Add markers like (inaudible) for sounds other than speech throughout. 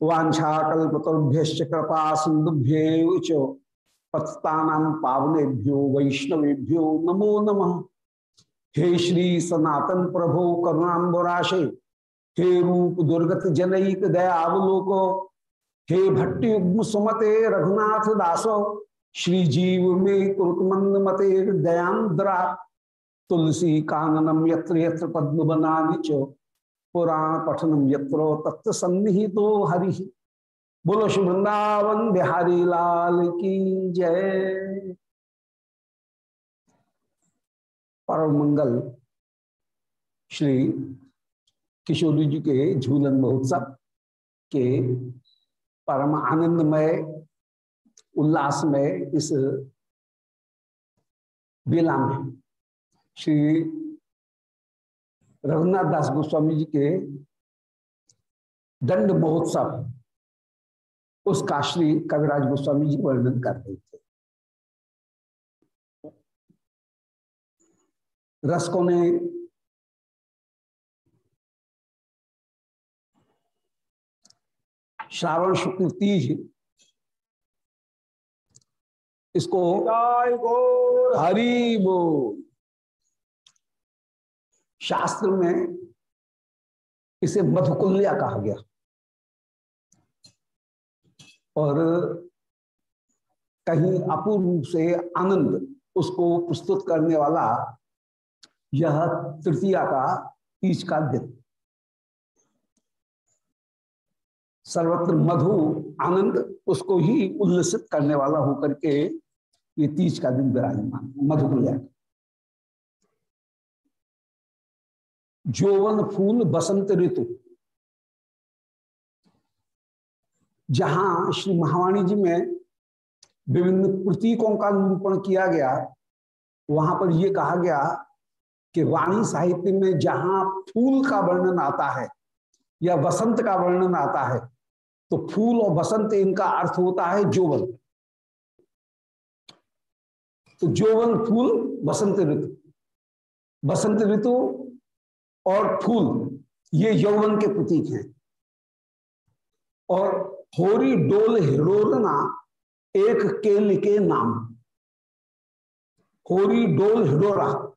वाछाकुभ्य कृपा सिंधुभ्य पत्ता पावनेभ्यो वैष्णवेभ्यो नमो नमः। हे श्री सनातन प्रभो करुणाबराशे हे रूप दुर्गत जनक दयावलोको, हे भट्टुग्म सुमते रघुनाथ दासो, श्री जीव में मते दयांद्रा तुलसी काननम यत्र यत्र पद्म बनानी पुराण पठनम यत्रो तत्व सन्निहितो हरि। बोलो श्री वृंदावन बिहारी लाल की जय। परम मंगल श्री किशोरी जी के झूलन महोत्सव के परम आनंदमय उल्लास में इस बेला में। श्री रघुनाथ दास गोस्वामी जी के दंड महोत्सव उसका श्री कविराज गोस्वामी जी वर्णन कर रहे थे। रसकों ने श्रावण शुक्ल तीज इसको हरी बोल। शास्त्र में इसे मधुकुल्या कहा गया। और कहीं अपूर्व रूप से आनंद उसको प्रस्तुत करने वाला यह तृतीया का तीज का दिन सर्वत्र मधु, आनंद उसको ही उल्लसित करने वाला होकर के ये तीज का दिन विराजमान, मधुकुल्या। जोवन फूल बसंत ऋतु। जहाँ श्री महावाणी जी में विभिन्न प्रतीकों का निरूपण किया गया, वहाँ पर यह कहा गया कि वाणी साहित्य में जहाँ फूल का वर्णन आता है या वसंत का वर्णन आता है तो फूल और बसंत इनका अर्थ होता है जोवन तो जोवन फूल बसंत ऋतु। बसंत ऋतु और फूल, ये यौवन के प्रतीक हैं। और होरी डोल हिडोलना एक केल के नाम। होरी डोल हिडोरा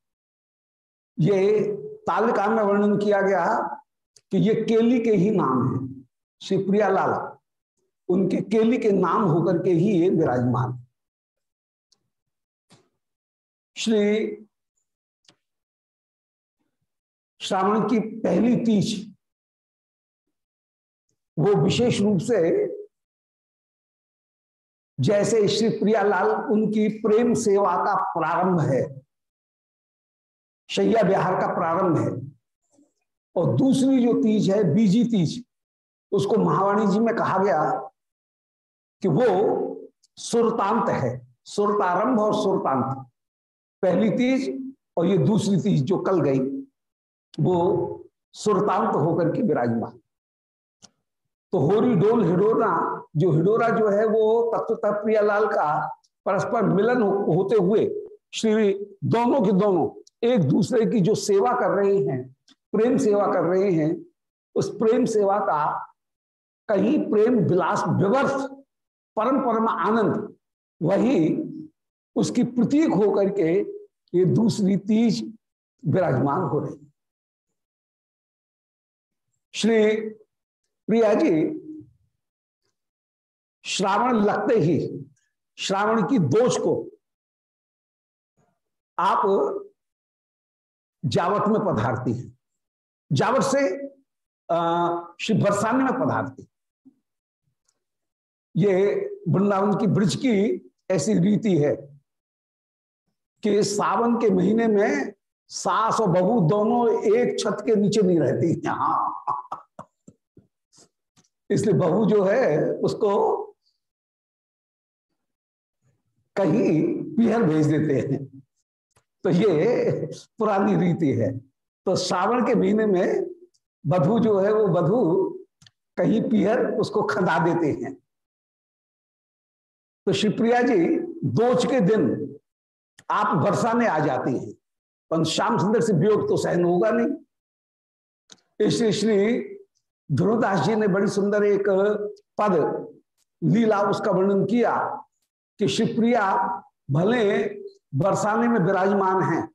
ये तालिका में वर्णन किया गया कि ये केली के ही नाम है, श्री प्रियालाल। उनके केली के नाम होकर के ही ये विराजमान। श्री श्रावण की पहली तीज। वो विशेष रूप से जैसे श्री प्रियालाल उनकी प्रेम सेवा का प्रारंभ है, शैया विहार का प्रारंभ है। और दूसरी जो तीज है, बीजी तीज, उसको महावाणी जी में कहा गया कि वो सुरतांत है। सुरतारंभ और सुरतांत। पहली तीज और ये दूसरी तीज जो कल गई। वो सुरतांत होकर के विराजमान। तो होरी डोल हिडोरा जो हिडोरा जो है वो तत्वतः प्रियालाल का परस्पर मिलन हो, होते हुए श्री दोनों के दोनों एक दूसरे की जो सेवा कर रहे हैं प्रेम सेवा कर रहे हैं उस प्रेम सेवा का कहीं प्रेम विलास विवर्थ परम परम आनंद वही उसकी प्रतीक होकर के ये दूसरी तीज विराजमान हो रही श्री प्रिया जी, श्रावण लगते ही, श्रावण की दोष को आप जावट में पधारती हैं। जावट से श्री बरसाने में पधारती ये वृंदावन की ब्रिज की ऐसी रीति है कि सावन के महीने में सास और बहू दोनों एक छत के नीचे नहीं रहती। यहाँ इसलिए बहू जो है, उसको कहीं पीहर भेज देते हैं। तो ये पुरानी रीति है। तो श्रावण के महीने में बधु जो है, वो बधु कहीं पीहर उसको खदा देते हैं। तो शिवप्रिया जी दोच के दिन आप बरसाने आ जाती हैं। पर श्याम सुंदर से वियोग तो सहन होगा नहीं। इसलिए श्री ध्रुवदास जी ने बड़ी सुंदर एक पद, लीला उसका वर्णन किया कि शिवप्रिया, भले बरसाने में विराजमान हैं,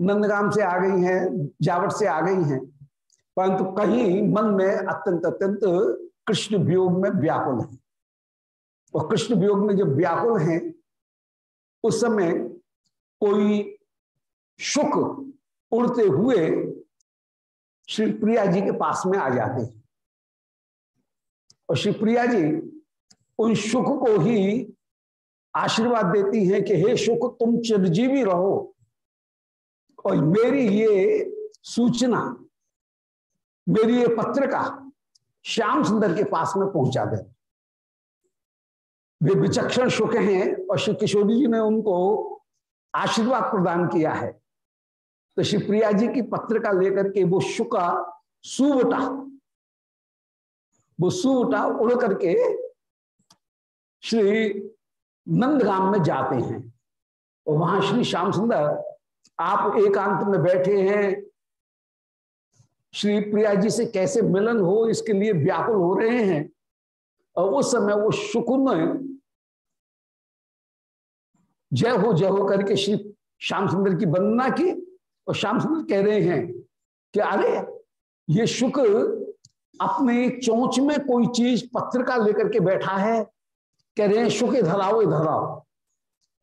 नंदगाम से आ गई हैं, जावट से आ गई हैं, परंतु कहीं मन में अत्यंत अत्यंत कृष्ण वियोग में व्याकुल है। और कृष्ण वियोग में जब व्याकुल हैं, उस समय कोई सुख उड़ते हुए श्री प्रिया जी के पास में आ जाते हैं। और श्री प्रिया जी उन सुख को ही आशीर्वाद देती हैं कि हे सुख, तुम चिरजीवी रहो। और मेरी ये सूचना, मेरी ये पत्रिका श्याम सुंदर के पास में पहुँचा दे। वे विचक्षण सुख हैं और श्री किशोरी जी ने उनको आशीर्वाद प्रदान किया है। तो श्री प्रिया जी की पत्रिका लेकर के वो शुका सुवटा, वो सुवटा उड़ करके श्री नंदगाम में जाते हैं। और वहाँ श्री श्याम सुंदर, आप एकांत में बैठे हैं। श्री प्रिया जी से कैसे मिलन हो, इसके लिए व्याकुल हो रहे हैं। और उस समय वो शुकुन जय हो जय हो करके श्री श्याम सुंदर की वंदना की और श्याम सुंदर कह रहे हैं कि अरे, ये शुक्र अपने चोंच में कोई चीज़ पत्रिका लेकर के बैठा है। कह रहे हैं, शुक्र, इधर धराओ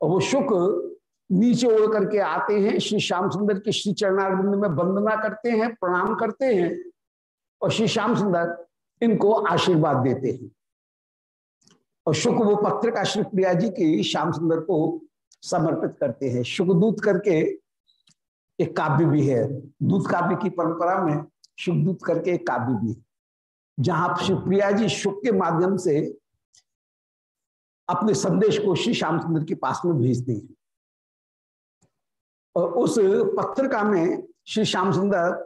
और वो शुक्र नीचे उड़ करके आते हैं, श्री श्याम सुंदर के श्री चरणारविंद में वंदना करते हैं, प्रणाम करते हैं और श्री श्याम सुंदर इनको आशीर्वाद देते हैं। और शुक्र वो पत्रिका श्री प्रिया जी की श्याम सुंदर को समर्पित करते हैं। शुभदूत करके एक काव्य भी है। दूध काव्य की परंपरा में शुभदूत करके एक काव्य भी है, जहाँ शिवप्रिया जी शुभ के माध्यम से अपने संदेश को श्री श्याम सुंदर के पास में भेजते हैं। और उस पत्रिका में श्री श्याम सुंदर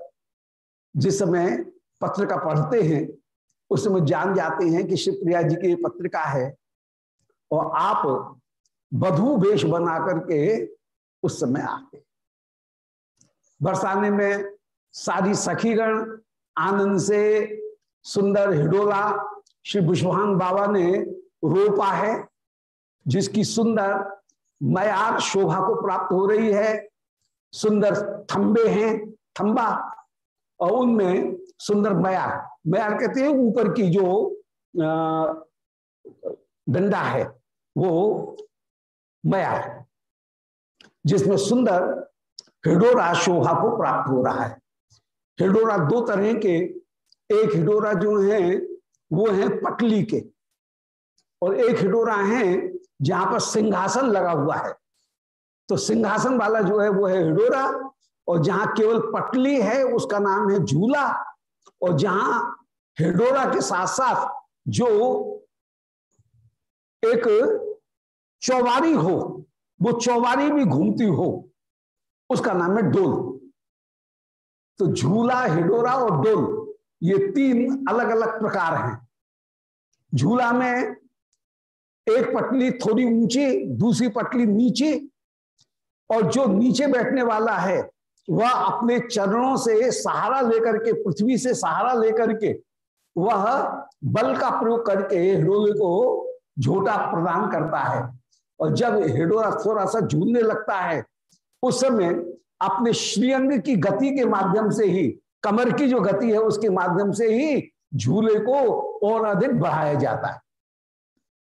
जिस समय पत्रिका पढ़ते हैं, उस समय जान जाते हैं कि शिवप्रिया जी की पत्रिका है, और आप बधु वेश बना करके उस समय आते बरसाने में सारी सखीगण आनंद से सुंदर हिडोला श्री बुशवान बाबा ने रोपा है, जिसकी सुंदर मयार शोभा को प्राप्त हो रही है। सुंदर थंबे हैं, थंबा, और उनमें सुंदर मयार। मयार कहते हैं ऊपर की जो डंडा है, वो मयार जिसमें सुंदर हिडोरा शोभा को प्राप्त हो रहा है। हिडोरा दो तरह के, एक हिडोरा जो है, वो है पटली के, और एक हिडोरा है जहाँ पर सिंहासन लगा हुआ है। तो सिंहासन वाला जो है, वो है हिडोरा, और जहाँ केवल पटली है, उसका नाम है झूला, और जहाँ हिडोरा के साथ साथ जो एक चौबारी हो, वो चौबारी भी घूमती हो उसका नाम है डोल। तो झूला, हिडोरा और डोल, ये तीन अलग अलग प्रकार हैं। झूला में एक पटली थोड़ी ऊँची, दूसरी पटली नीचे, और जो नीचे बैठने वाला है, वह अपने चरणों से सहारा लेकर के, पृथ्वी से सहारा लेकर के, वह बल का प्रयोग करके हिडोले को झोटा प्रदान करता है। और जब हिडोरा थोड़ा सा झूलने लगता है उस समय अपने श्रीअंग की गति के माध्यम से ही, कमर की जो गति है उसके माध्यम से ही झूले को और अधिक बढ़ाया जाता है।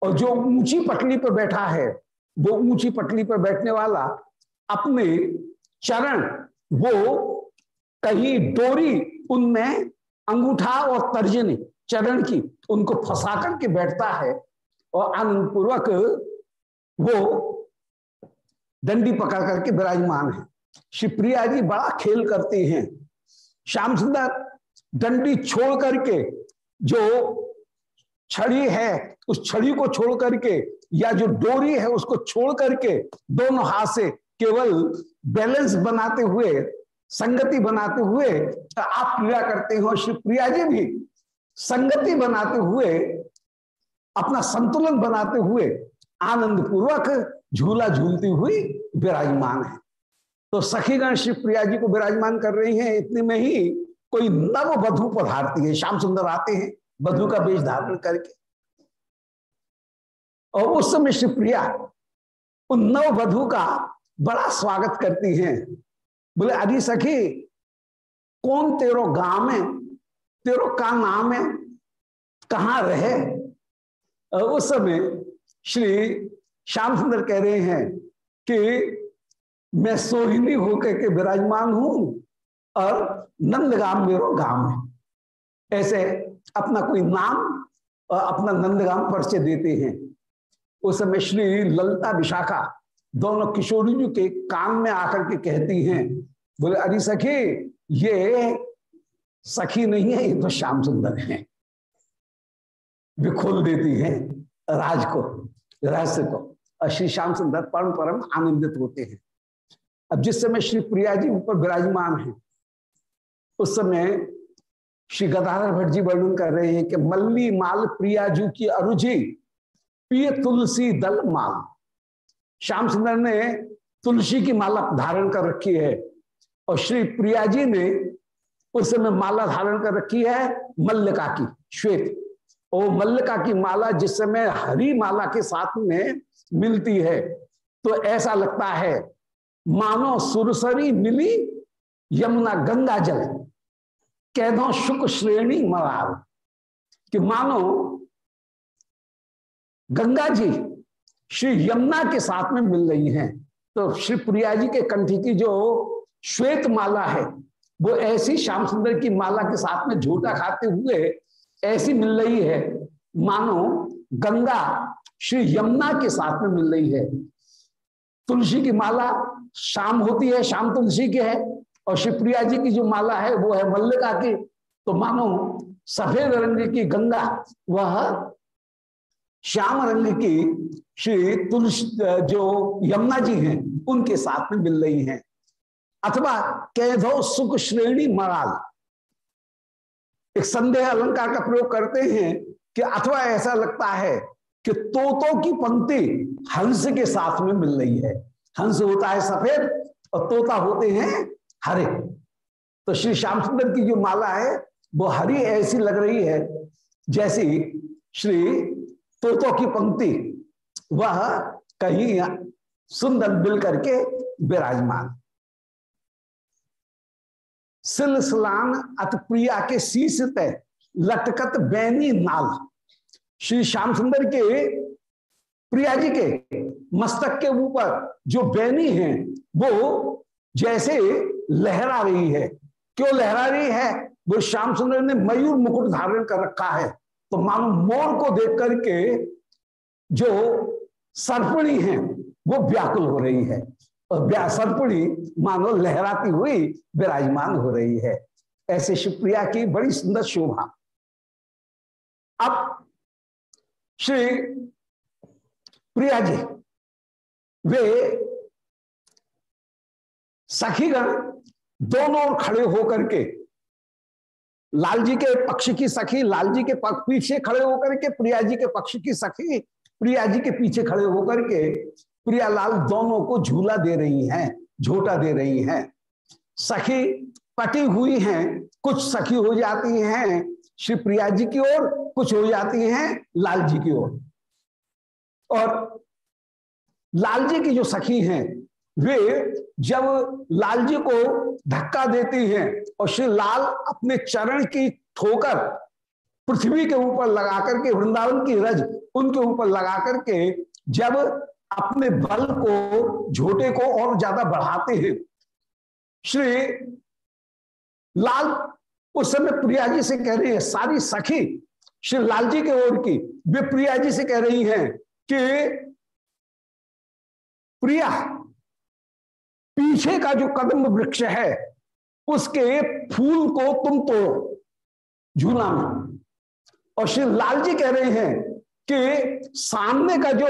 और जो ऊँची पटली पर बैठा है, वो ऊँची पटली पर बैठने वाला अपने चरण, वो कहीं डोरी, उनमें अंगूठा और तर्जनी चरण की उनको फंसा करके बैठता है और आनंद पूर्वक वो डंडी पकड़ करके विराजमान है। शिवप्रिया जी बड़ा खेल करते हैं। श्याम सुंदर, डंडी छोड़ करके जो छड़ी है, उस छड़ी को छोड़ करके या जो डोरी है, उसको छोड़ करके दोनों हाथ से केवल बैलेंस बनाते हुए, संगति बनाते हुए आप क्रिया करते हो। श्री प्रिया जी भी संगति बनाते हुए, अपना संतुलन बनाते हुए आनंद पूर्वक झूला झूलती हुई विराजमान है। तो सखीगण श्री प्रिया जी को विराजमान कर रही हैं, इतने में ही कोई नव वधु पधारती है। श्याम सुंदर आते हैं, वधु का वेश धारण करके। और उस समय श्री प्रिया उन नव वधु का बड़ा स्वागत करती हैं। बोले, अरे सखी, कौन तेरो गाँव में तेरो का नाम है? कहा रहे? उस समय श्री श्याम सुंदर कह रहे हैं कि मैं सोहिनी होकर के विराजमान हूँ और नंदगाम मेरो गाँव है। ऐसे अपना कोई नाम और अपना नंदगाम परिचय देते हैं। उस समय श्री ललता विशाखा दोनों किशोरी जी के कान में आकर के कहती हैं, बोले, अरे सखी, ये सखी नहीं है, ये तो श्याम सुंदर है। वे खोल देती है राज को, रहस्य को। और श्री श्याम सुंदर परम परम आनंदित होते हैं। अब जिस समय श्री प्रिया जी ऊपर विराजमान है, उस समय श्री गदाधर भट्ट जी वर्णन कर रहे हैं कि मल्ली माल प्रियाजू की अरुझी पिय तुलसी दल माल। श्याम सुंदर ने तुलसी की माला धारण कर रखी है और श्री प्रिया जी ने उस समय माला धारण कर रखी है मल्लिका की, श्वेत। और मल्लिका की माला जिस समय हरी माला के साथ में मिलती है। तो ऐसा लगता है, मानो सुरसरी मिली, यमुना गंगा जल। कह दो शुक्र श्रेणी मरार। कि मानो गंगा जी श्री यमुना के साथ में मिल रही हैं। तो श्री प्रिया जी के कंठी की जो श्वेत माला है, वो ऐसी श्याम सुंदर की माला के साथ में झूठा खाते हुए ऐसी मिल रही है। मानो गंगा श्री यमुना के साथ में मिल रही है। तुलसी की माला शाम होती है, शाम तुलसी की है, और शिवप्रिया जी की जो माला है, वो है मल्लिका की। तो मानो सफ़ेद रंग की गंगा, वह श्याम रंग की श्री तुलसी, जो यमुना जी हैं, उनके साथ में मिल रही हैं। अथवा कैधो सुख श्रेणी मराल। एक संदेह अलंकार का प्रयोग करते हैं कि अथवा ऐसा लगता है कि तोतों की पंक्ति हंस के साथ में मिल रही है। हंस होता है सफ़ेद और तोता होते हैं हरे। तो श्री श्याम सुंदर की जो माला है, वो हरी ऐसी लग रही है, जैसी श्री तोतों की पंक्ति। वह कहीं सुंदर मिल करके विराजमान। सिलसिलान अत प्रिया के शीश तय लटकत बैनी नाल। श्री श्याम सुंदर के प्रिया जी के मस्तक के ऊपर जो बैनी है, वो जैसे लहरा रही है। क्यों लहरा रही है? वो श्याम सुंदर ने मयूर मुकुट धारण कर रखा है। तो मानो मोर को देख करके जो सर्पणी है, वो व्याकुल हो रही है। और सर्पणी मानो लहराती हुई विराजमान हो रही है। ऐसे शिवप्रिया की बड़ी सुंदर शोभा। अब श्री प्रिया जी वे सखीगण दोनों ओर खड़े होकर के लाल जी के पक्ष की सखी लाल जी के पीछे खड़े होकर के प्रिया जी के पक्ष की सखी प्रिया जी के पीछे खड़े होकर के प्रिया लाल दोनों को झूला दे रही हैं, झोटा दे रही हैं। सखी पटी हुई हैं, कुछ सखी हो जाती हैं श्री प्रिया जी की ओर कुछ हो जाती हैं लाल जी की ओर। और लाल जी की जो सखी हैं, वे जब लाल जी को धक्का देती हैं और श्री लाल अपने चरण की ठोकर पृथ्वी के ऊपर लगा करके, वृंदावन की रज उनके ऊपर लगा करके जब अपने बल को, झोटे को और ज़्यादा बढ़ाते हैं, श्री लाल उस समय प्रिया जी से कह रही है, सारी सखी श्री लाल जी के ओर की, वे प्रिया जी से कह रही हैं कि प्रिया, पीछे का जो कदम वृक्ष है, उसके फूल को तुम तोड़ो, झूला में और श्री लाल जी कह रहे हैं कि सामने का जो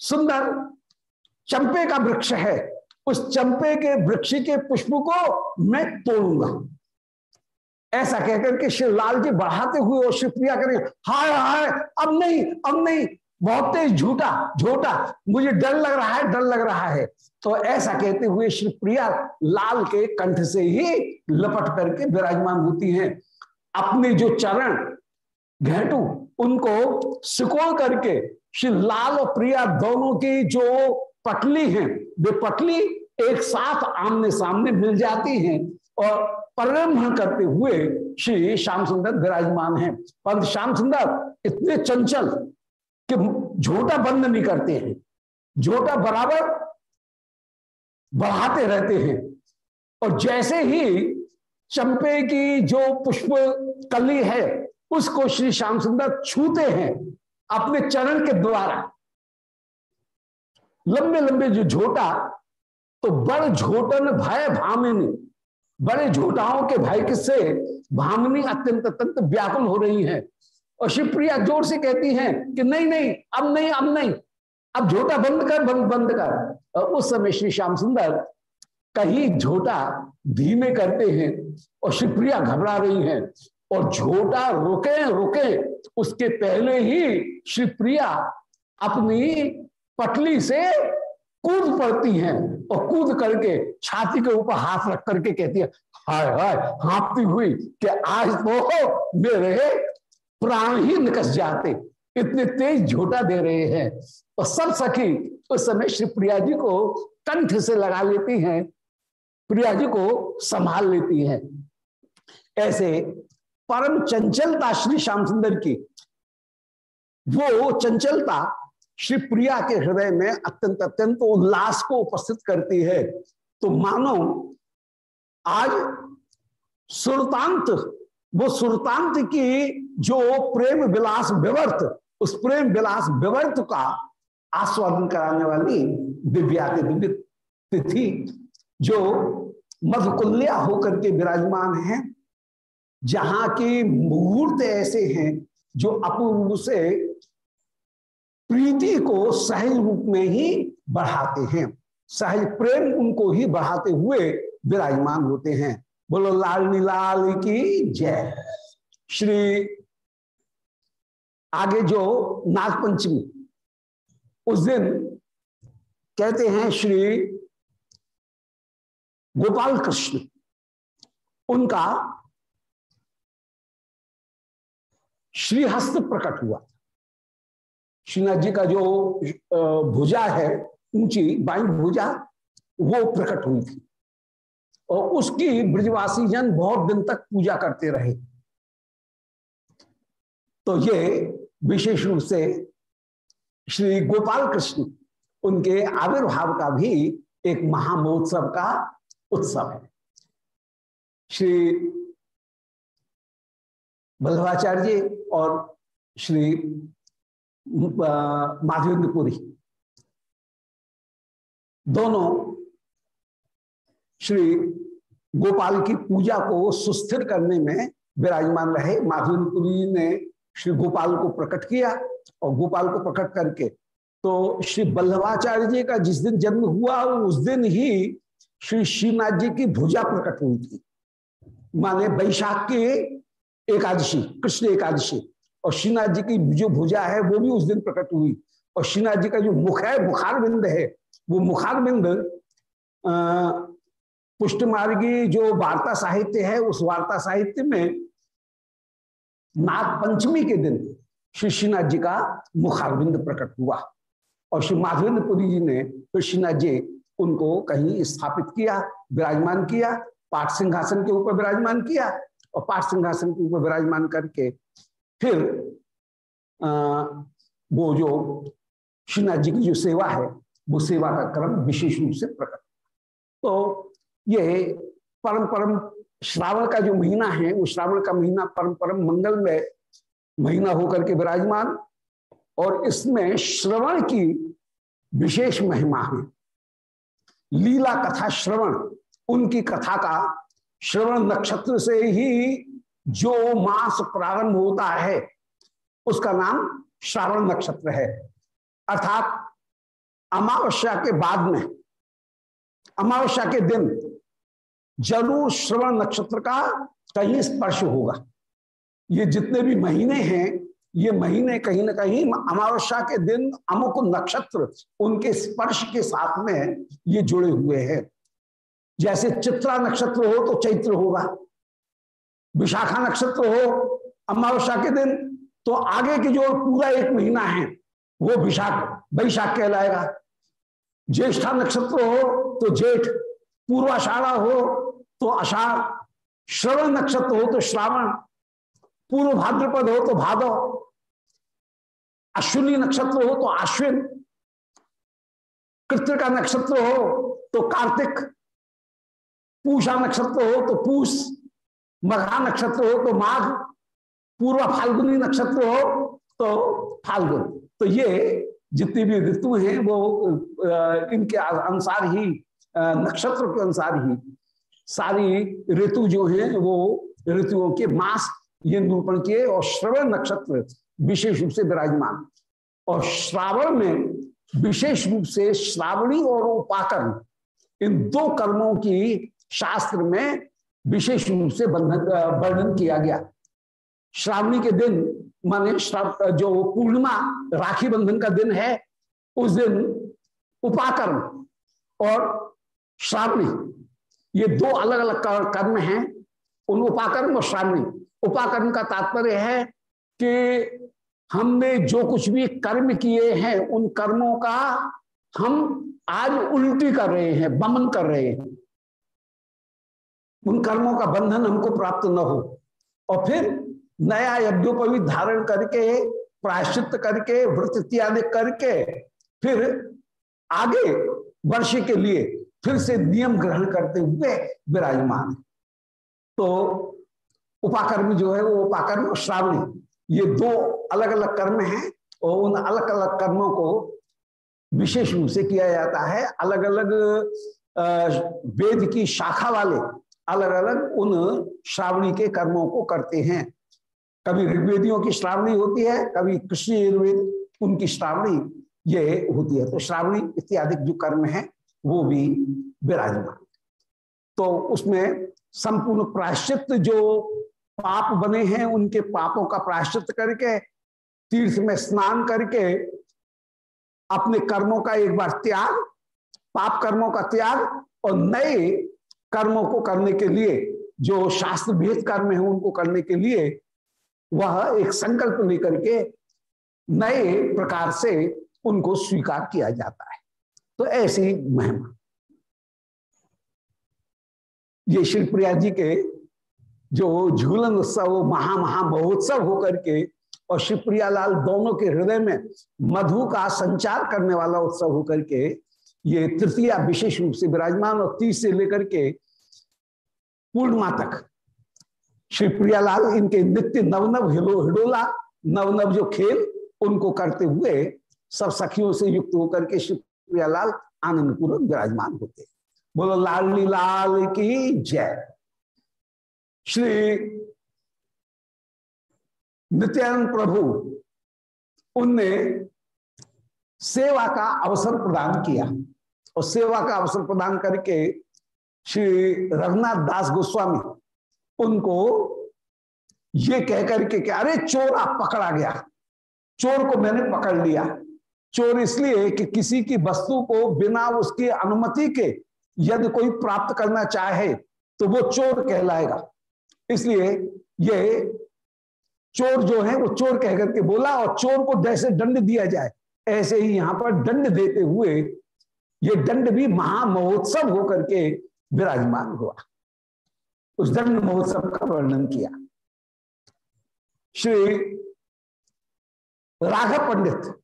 सुंदर चंपे का वृक्ष है, उस चंपे के वृक्ष के पुष्प को मैं तोड़ूँगा। ऐसा कहकर के श्री लाल जी बढ़ाते हुए और शिवप्रिया करें। हाय हाय, अब नहीं अब नहीं। बहुत तेज झूठा झूठा। मुझे डर लग रहा है, डर लग रहा है। तो ऐसा कहते हुए श्री प्रिया लाल के कंठ से ही लपट करके विराजमान होती हैं। अपने जो चरण, घेटू, उनको सिकोड़ करके श्री लाल और प्रिया दोनों की जो पटली है, वे पटली एक साथ आमने सामने मिल जाती हैं और परिभ्रमण करते हुए श्री श्याम सुंदर विराजमान हैं। परंतु श्याम सुंदर इतने चंचल कि झोटा बंद नहीं करते हैं। झोटा बराबर बढ़ाते रहते हैं। और जैसे ही चंपे की जो पुष्प कली है, उसको श्री श्याम सुंदर छूते हैं अपने चरण के द्वारा। लंबे लंबे जो झोटा तो बड़ झोटन भय भामिनी बड़े झोटाओं के भय किससे भामिनी अत्यंत अत्यंत व्याकुल हो रही है। और शिवप्रिया ज़ोर से कहती हैं कि नहीं नहीं, अब नहीं अब नहीं। अब झोटा बंद कर, बंद बंद कर। और उस समय श्री श्याम सुंदर कहीं झोटा धीमे करते हैं और शिवप्रिया घबरा रही हैं। और झोटा रुके रुके, उसके पहले ही शिवप्रिया अपनी पटली से कूद पड़ती हैं। और कूद करके, छाती के ऊपर हाथ रख करके कहती है, हाय हाय हाँपती हुई कि आज तो मेरे प्राण ही निकस जाते, इतने तेज झोटा दे रहे हैं। और सब सखी उस समय श्री प्रिया जी को कंठ से लगा लेती हैं, प्रिया जी को संभाल लेती हैं। ऐसे परम चंचलता श्री श्याम सुंदर की, वो चंचलता श्री प्रिया के हृदय में अत्यंत अत्यंत उल्लास को उपस्थित करती है। तो मानो, आज सुरतांत, वो सुरतांत की जो प्रेम विलास विवर्त, उस प्रेम विलास विवर्त का आस्वादन कराने वाली दिव्याति दिव्य तिथि, जो मधुकुल्या होकर के विराजमान है, जहाँ के मुहूर्त ऐसे हैं, जो अपूर्व से प्रीति को सहज रूप में ही बढ़ाते हैं। सहज प्रेम उनको ही बढ़ाते हुए विराजमान होते हैं। बोलो लाल लाल की जय। श्री आगे जो नागपंचमी, उस दिन कहते हैं श्री गोपाल कृष्ण, उनका श्रीहस्त प्रकट हुआ। श्रीनाथ जी का जो भुजा है, ऊँची, बाई भुजा, वो प्रकट हुई थी। और उसकी ब्रजवासी जन बहुत दिन तक पूजा करते रहे। तो ये विशेष रूप से श्री गोपाल कृष्ण, उनके आविर्भाव का भी एक महामहोत्सव का उत्सव है। श्री बल्लभाचार्य और श्री माधवेंद्रपुरी। दोनों श्री गोपाल की पूजा को सुस्थिर करने में विराजमान रहे। माधवेंद्रपुरी ने श्री गोपाल को प्रकट किया और गोपाल को प्रकट करके तो श्री बल्लभाचार्य जी का जिस दिन जन्म हुआ, उस दिन ही श्री श्रीनाथ जी की भुजा प्रकट हुई थी। माने वैशाख की एकादशी, कृष्ण एकादशी। और श्रीनाथ जी की जो भुजा है, वो भी उस दिन प्रकट हुई। और श्रीनाथ जी का जो मुख है मुखार बिंद है, वो मुखार बिंद पुष्टमार्गी जो वार्ता साहित्य है, उस वार्ता साहित्य में नाग पंचमी के दिन श्री श्रीनाथ जी का मुखारविंद प्रकट हुआ। और श्री माधवेंद्र पुरी जी ने फिर श्रीनाथ जी उनको कहीं स्थापित किया, विराजमान किया, पाठ सिंहासन के ऊपर विराजमान किया और पाठ सिंहासन के ऊपर विराजमान करके फिर आ, वो जो श्रीनाथ जी की जो सेवा है वो सेवा का क्रम विशेष रूप से प्रकट। तो ये परम परम श्रावण का जो महीना है वो श्रावण का महीना परम परम मंगल में महीना होकर के विराजमान और इसमें श्रवण की विशेष महिमा है। लीला कथा श्रवण उनकी कथा का श्रवण नक्षत्र से ही जो मास प्रारंभ होता है, उसका नाम श्रावण नक्षत्र है। अर्थात अमावस्या के बाद में, अमावस्या के दिन ज़रूर श्रवण नक्षत्र का कहीं स्पर्श होगा। ये जितने भी महीने हैं, ये महीने कहीं ना कहीं अमावस्या के दिन अमुक नक्षत्र उनके स्पर्श के साथ में ये जुड़े हुए हैं। जैसे चित्रा नक्षत्र हो तो चैत्र होगा विशाखा नक्षत्र हो, अमावस्या के दिन तो आगे की जो पूरा एक महीना है, वो विशाख, वैशाख कहलाएगा। ज्येष्ठा नक्षत्र हो तो जेठ पूर्वाषाढ़ा हो तो अषाढ़ श्रवण नक्षत्र हो तो श्रावण, पूर्व भाद्रपद हो तो भादव, अश्विनी नक्षत्र हो तो अश्विन कृतिका नक्षत्र हो तो कार्तिक, पूषा नक्षत्र हो तो पूष मघा नक्षत्र हो तो माघ, पूर्व फाल्गुनी नक्षत्र हो तो फाल्गुन। तो ये जितनी भी ऋतु हैं, वो इनके अनुसार ही नक्षत्र के अनुसार ही सारी ऋतु जो है, वो ऋतुओं के मास, ये निरूपण किए और श्रवण नक्षत्र विशेष रूप से विराजमान। और श्रावण में विशेष रूप से श्रावणी और उपाकर्म इन दो कर्मों की शास्त्र में विशेष रूप से बंधन वर्णन किया गया। श्रावणी के दिन, माने जो पूर्णिमा, राखी बंधन का दिन है, उस दिन उपाकर्म और श्रावणी, ये दो अलग अलग कर्म हैं, उन उपाकर्म और श्रावणी। उपाकर्म का तात्पर्य है कि हमने जो कुछ भी कर्म किए हैं, उन कर्मों का हम आज उल्टी कर रहे हैं, बमन कर रहे हैं। उन कर्मों का बंधन हमको प्राप्त न हो। और फिर नया यज्ञोपवी धारण करके, प्रायश्चित करके, व्रत इत्यादि करके, फिर आगे वर्ष के लिए फिर से नियम ग्रहण करते हुए विराजमान तो उपाकर्म जो है, वो उपाकर्म और श्रावणी, ये दो अलग अलग कर्म हैं और उन अलग अलग कर्मों को विशेष रूप से किया जाता है। अलग अलग वेद की शाखा वाले अलग अलग उन श्रावणी के कर्मों को करते हैं। कभी ऋग्वेदियों की श्रावणी होती है, कभी कृष्ण यजुर्वेद उनकी श्रावणी ये होती है। तो श्रावणी इत्यादि जो कर्म है, वो भी विराजमान। तो उसमें संपूर्ण प्रायश्चित जो पाप बने हैं, उनके पापों का प्रायश्चित करके, तीर्थ में स्नान करके अपने कर्मों का एक बार त्याग, पाप कर्मों का त्याग और नए कर्मों को करने के लिए, जो शास्त्र भेद कर्म है उनको करने के लिए, वह एक संकल्प लेकर के नए प्रकार से उनको स्वीकार किया जाता है। तो ऐसी महिमा। ये श्री प्रिया जी के जो झूलन उत्सव, महा महा महोत्सव होकर के और शिवप्रिया लाल दोनों के हृदय में मधु का संचार करने वाला उत्सव होकर के ये तृतीया विशेष रूप से विराजमान और तीस से लेकर के पूर्णिमा तक। श्री प्रियालाल इनके नित्य नवनव हिलो हिडोला, नवनव जो खेल, उनको करते हुए सब सखियों से युक्त होकर के श्री प्रियालाल आनंद पूर्वक विराजमान होते। बोलो, लाली लाल की जय। श्री नित्यानंद प्रभु, उनने सेवा का अवसर प्रदान किया। और सेवा का अवसर प्रदान करके श्री रघुनाथ दास गोस्वामी उनको ये कहकर के कि अरे चोर आप पकड़ा गया। चोर को मैंने पकड़ लिया। चोर इसलिए कि किसी की वस्तु को बिना उसकी अनुमति के यदि कोई प्राप्त करना चाहे तो वो चोर कहलाएगा। इसलिए ये चोर जो है, वो चोर कहकर के बोला और चोर को जैसे दंड दिया जाए, ऐसे ही यहाँ पर दंड देते हुए ये दंड भी महामहोत्सव होकर के विराजमान हुआ। उस दंड महोत्सव का वर्णन किया। श्री राघव पंडित,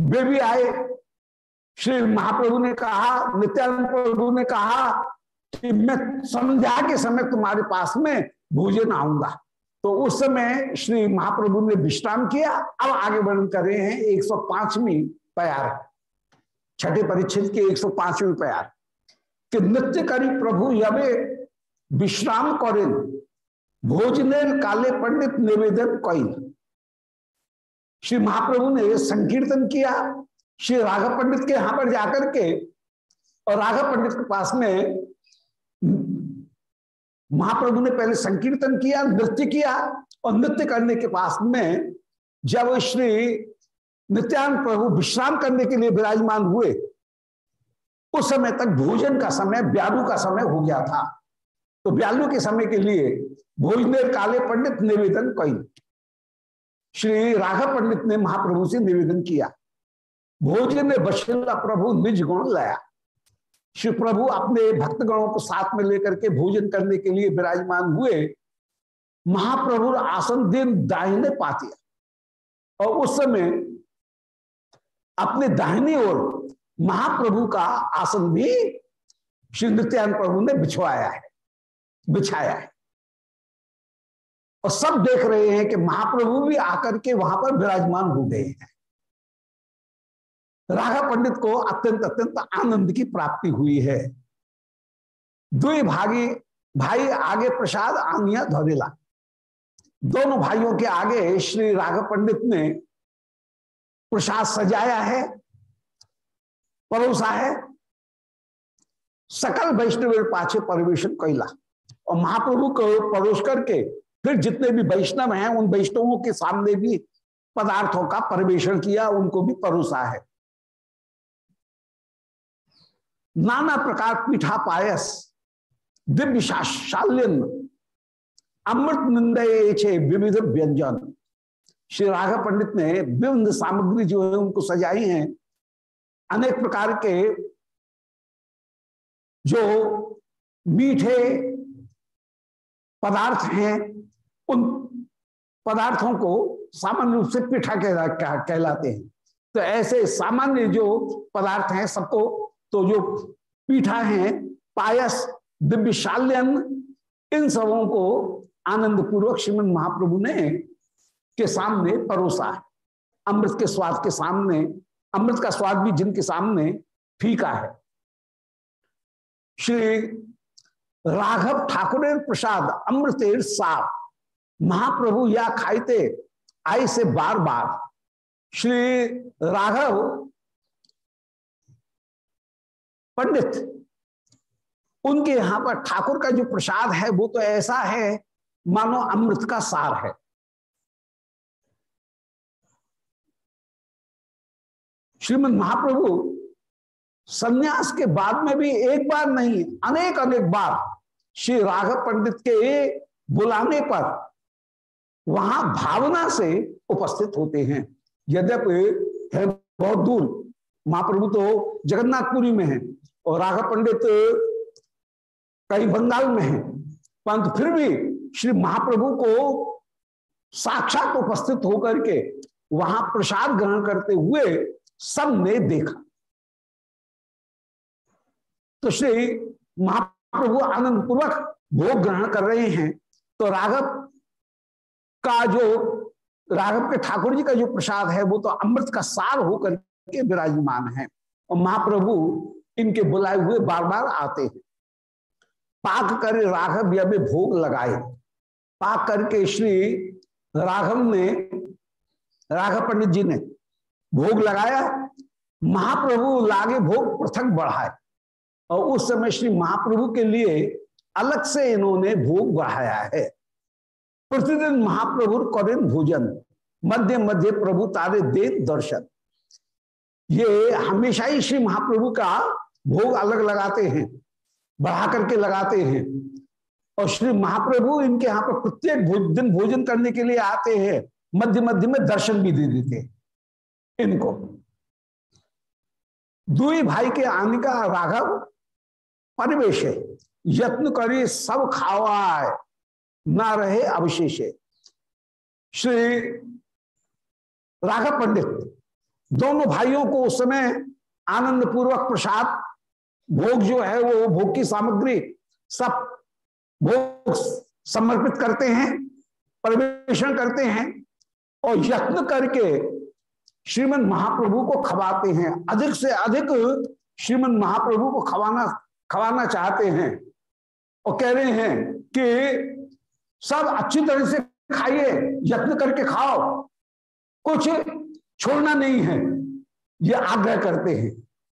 वे भी आए। श्री महाप्रभु ने कहा, नित्यानंद प्रभु ने कहा कि मैं संध्या के समय तुम्हारे पास में भोजन आऊँगा। तो उस समय श्री महाप्रभु ने विश्राम किया। अब आगे वर्णन कर रहे हैं 105वीं प्यार छठे परिच्छेद के 105वीं प्यार, कि नृत्य करी प्रभु यवे विश्राम करें भोजनेर काले पंडित निवेदन कई श्री महाप्रभु ने संकीर्तन किया, श्री राघव पंडित के यहाँ पर जाकर के, और राघव पंडित के पास में महाप्रभु ने पहले संकीर्तन किया, नृत्य किया, और नृत्य करने के पास में जब श्री नित्यानंद प्रभु विश्राम करने के लिए विराजमान हुए। उस समय तक भोजन का समय, ब्यालू का समय हो गया था। तो ब्यालू के समय के लिए भोजनेर काले पंडित निवेदन कई श्री राघव पंडित ने महाप्रभु से निवेदन किया। भोजन में बशिला प्रभु निज गुण लाया। श्री प्रभु अपने भक्तगणों को साथ में लेकर के भोजन करने के लिए विराजमान हुए। महाप्रभु आसन दिन दाहिने पातिया। और उस समय अपने दाहिने ओर महाप्रभु का आसन भी श्री नित्यानंद प्रभु ने बिछवाया है, बिछाया है। और सब देख रहे हैं कि महाप्रभु भी आकर के वहाँ पर विराजमान हो गए हैं। राघा पंडित को अत्यंत अत्यंत आनंद की प्राप्ति हुई है। दुई भागी, भाई आगे प्रसाद, आनिया धोरेला दोनों भाइयों के आगे श्री राघव पंडित ने प्रसाद सजाया है, परोसा है। सकल वैष्णव पाछे परिवेशन कैला। और महाप्रभु को परोस करके फिर जितने भी वैष्णव हैं, उन वैष्णवों के सामने भी पदार्थों का परिवेशन किया, उनको भी परोसा है। नाना प्रकार पीठा पायस, दिव्य शाल्यन, अमृत निंदे विविध व्यंजन। श्री राघव पंडित ने विभिन्न सामग्री जो है उनको सजाई है, अनेक प्रकार के जो मीठे पदार्थ हैं, उन पदार्थों को सामान्य रूप से पिठा कहलाते हैं। तो ऐसे सामान्य जो पदार्थ हैं सबको तो जो पीठा है, पायस दिव्य शाल्यन इन सबों को आनंद पूर्वक श्रीमद महाप्रभु ने के सामने परोसा है। अमृत के स्वाद के सामने, अमृत का स्वाद भी जिनके सामने फीका है। श्री राघव ठाकुर प्रसाद, अमृतेर साप महाप्रभु या खाइते आई से बार बार। श्री राघव पंडित, उनके यहाँ पर ठाकुर का जो प्रसाद है, वो तो ऐसा है, मानो अमृत का सार है। श्रीमद महाप्रभु सन्यास के बाद में भी एक बार नहीं अनेक अनेक बार श्री राघव पंडित के बुलाने पर वहाँ भावना से उपस्थित होते हैं। यद्यपि है बहुत दूर, महाप्रभु तो जगन्नाथपुरी में है और राघव पंडित कई बंगाल में है, परंतु फिर भी श्री महाप्रभु को साक्षात उपस्थित होकर के वहाँ प्रसाद ग्रहण करते हुए सबने देखा। तो श्री महाप्रभु आनंद पूर्वक भोग ग्रहण कर रहे हैं। तो राघव का जो, राघव के ठाकुर जी का जो प्रसाद है, वो तो अमृत का सार होकर के विराजमान है। और महाप्रभु इनके बुलाए हुए बार बार आते हैं। पाक कर राघव या भोग लगाए। पाक करके श्री राघव ने, राघव पंडित जी ने भोग लगाया, महाप्रभु लागे भोग पृथक बढ़ाए। और उस समय श्री महाप्रभु के लिए अलग से इन्होंने भोग बढ़ाया है। प्रतिदिन महाप्रभु करें भोजन, मध्य मध्य प्रभु तारे दे दर्शन। ये हमेशा ही श्री महाप्रभु का भोग अलग लगाते हैं, बढ़ा करके लगाते हैं। और श्री महाप्रभु इनके यहाँ पर प्रत्येक दिन भोजन करने के लिए आते हैं, मध्य मध्य में दर्शन भी दे देते इनको। दुई भाई के आने का राघव परिवेश है। यत्न करी सब खावाए, ना रहे अवशेष। श्री राघव पंडित, दोनों भाइयों को उस समय आनंद पूर्वक प्रसाद, भोग जो है वो भोग की सामग्री सब भोग समर्पित करते हैं, परिवेशन करते हैं और यत्न करके श्रीमद महाप्रभु को खवाते हैं। अधिक से अधिक श्रीमद महाप्रभु को खवाना खवाना चाहते हैं और कह रहे हैं कि सब अच्छी तरह से खाइए, यत्न करके खाओ। कुछ छोड़ना नहीं है। ये आग्रह करते हैं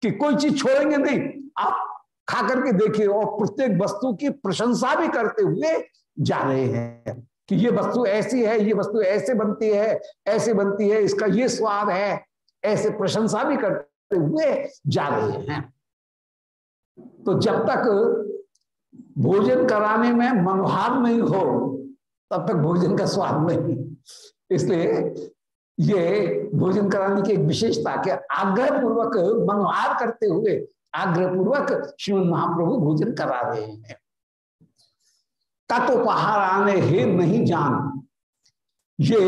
कि कोई चीज़ छोड़ेंगे नहीं। आप खा करके देखिए और प्रत्येक वस्तु की प्रशंसा भी करते हुए जा रहे हैं। कि ये वस्तु ऐसी है, ये वस्तु ऐसे बनती है, ऐसे बनती है, इसका ये स्वाद है, ऐसे प्रशंसा भी करते हुए जा रहे हैं। तो जब तक भोजन कराने में मनोहार नहीं हो, तब तक भोजन का स्वाद नहीं। इसलिए ये भोजन कराने की एक विशेषता के आग्रह पूर्वक मनोहार करते हुए आग्रह पूर्वक श्रीमद महाप्रभु भोजन करा रहे हैं। तत्पहार आने हे, नहीं जान। ये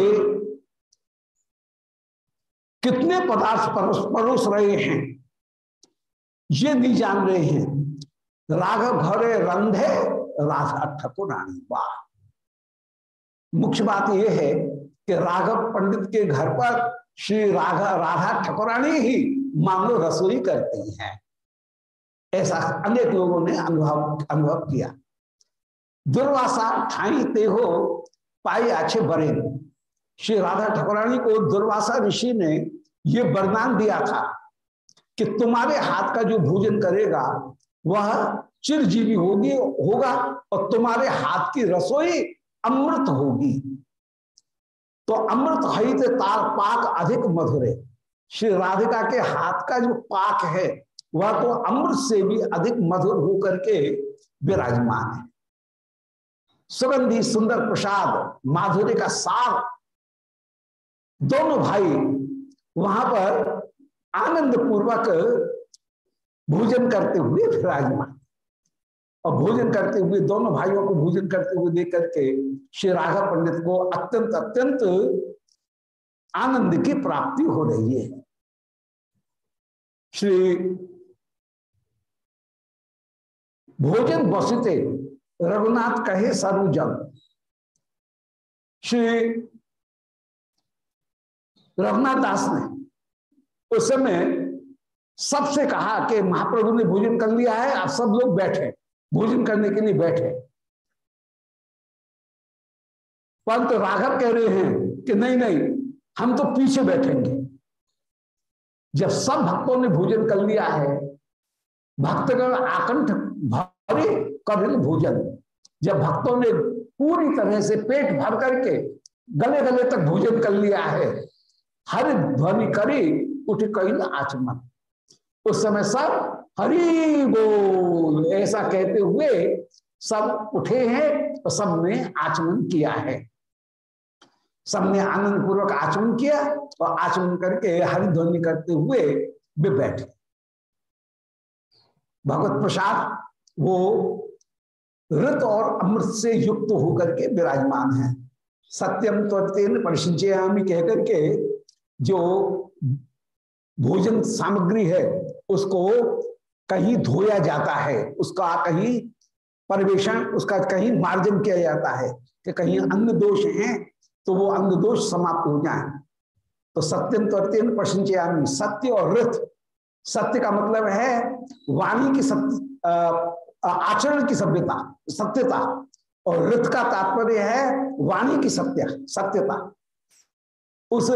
कितने पदार्थ परोस रहे हैं? ये नहीं जान रहे हैं। राघव घरे रंधे राधा ठकुरानी वाह मुख्य बात यह है कि राघव पंडित के घर पर श्री राघव राधा ठकुरानी ही मान लो रसोई करती हैं। ऐसा अनेक लोगों ने अनुभव अनुभव किया। दुर्वासा ठाई ते हो, पाई अच्छे बरे। श्री राधा ठकुरानी को दुर्वासा ऋषि ने ये वरदान दिया था कि तुम्हारे हाथ का जो भोजन करेगा, वह चिरजीवी होगी, होगा और तुम्हारे हाथ की रसोई अमृत होगी। तो अमृत हित तार पाक अधिक मधुरे। श्री राधिका के हाथ का जो पाक है, वह तो अमृत से भी अधिक मधुर होकर के विराजमान है। सुगंधी, सुंदर, प्रसाद, माधुर्य का सार दोनों भाई वहाँ पर आनंद पूर्वक भोजन करते हुए विराजमान। और भोजन करते हुए, दोनों भाइयों को भोजन करते हुए देख करके श्री राघव पंडित को अत्यंत अत्यंत आनंद की प्राप्ति हो रही है। श्री भोजन बसते रघुनाथ कहे सर्वजन श्री रघुनाथ दास ने उस समय सबसे कहा कि महाप्रभु ने भोजन कर लिया है, आप सब लोग बैठे। भोजन करने के लिए बैठे। परंतु राघव कह रहे हैं कि नहीं नहीं, हम तो पीछे बैठेंगे। जब सब भक्तों ने भोजन कर लिया है, भक्तगण आकंठ भरे कभी भोजन। जब भक्तों ने पूरी तरह से पेट भर करके गले गले तक भोजन कर लिया है, हर ध्वनि करी, उठ कई आचमन। उस समय सब हरी बोल, ऐसा कहते हुए सब उठे हैं और सबने आचमन किया है। सबने आनंद पूर्वक आचमन किया और आचमन करके हरिध्वनि करते हुए वे बैठे। भगवत प्रसाद, वो ऋत और अमृत से युक्त होकर के विराजमान है। सत्यम त्वतेन परिशिंचयामी कहकर के जो भोजन सामग्री है, उसको कहीं धोया जाता है, उसका कहीं परिवेशन उसका कहीं मार्जन किया जाता है कि कहीं अन्न दोष है तो वो अन्न दोष समाप्त हो जाए। तो सत्यम तो अत्यंत प्रशंसयामी सत्य और रथ सत्य का मतलब है वाणी की सत्य आचरण की सभ्यता, सत्यता और रथ का तात्पर्य है वाणी की सत्य, सत्यता। उस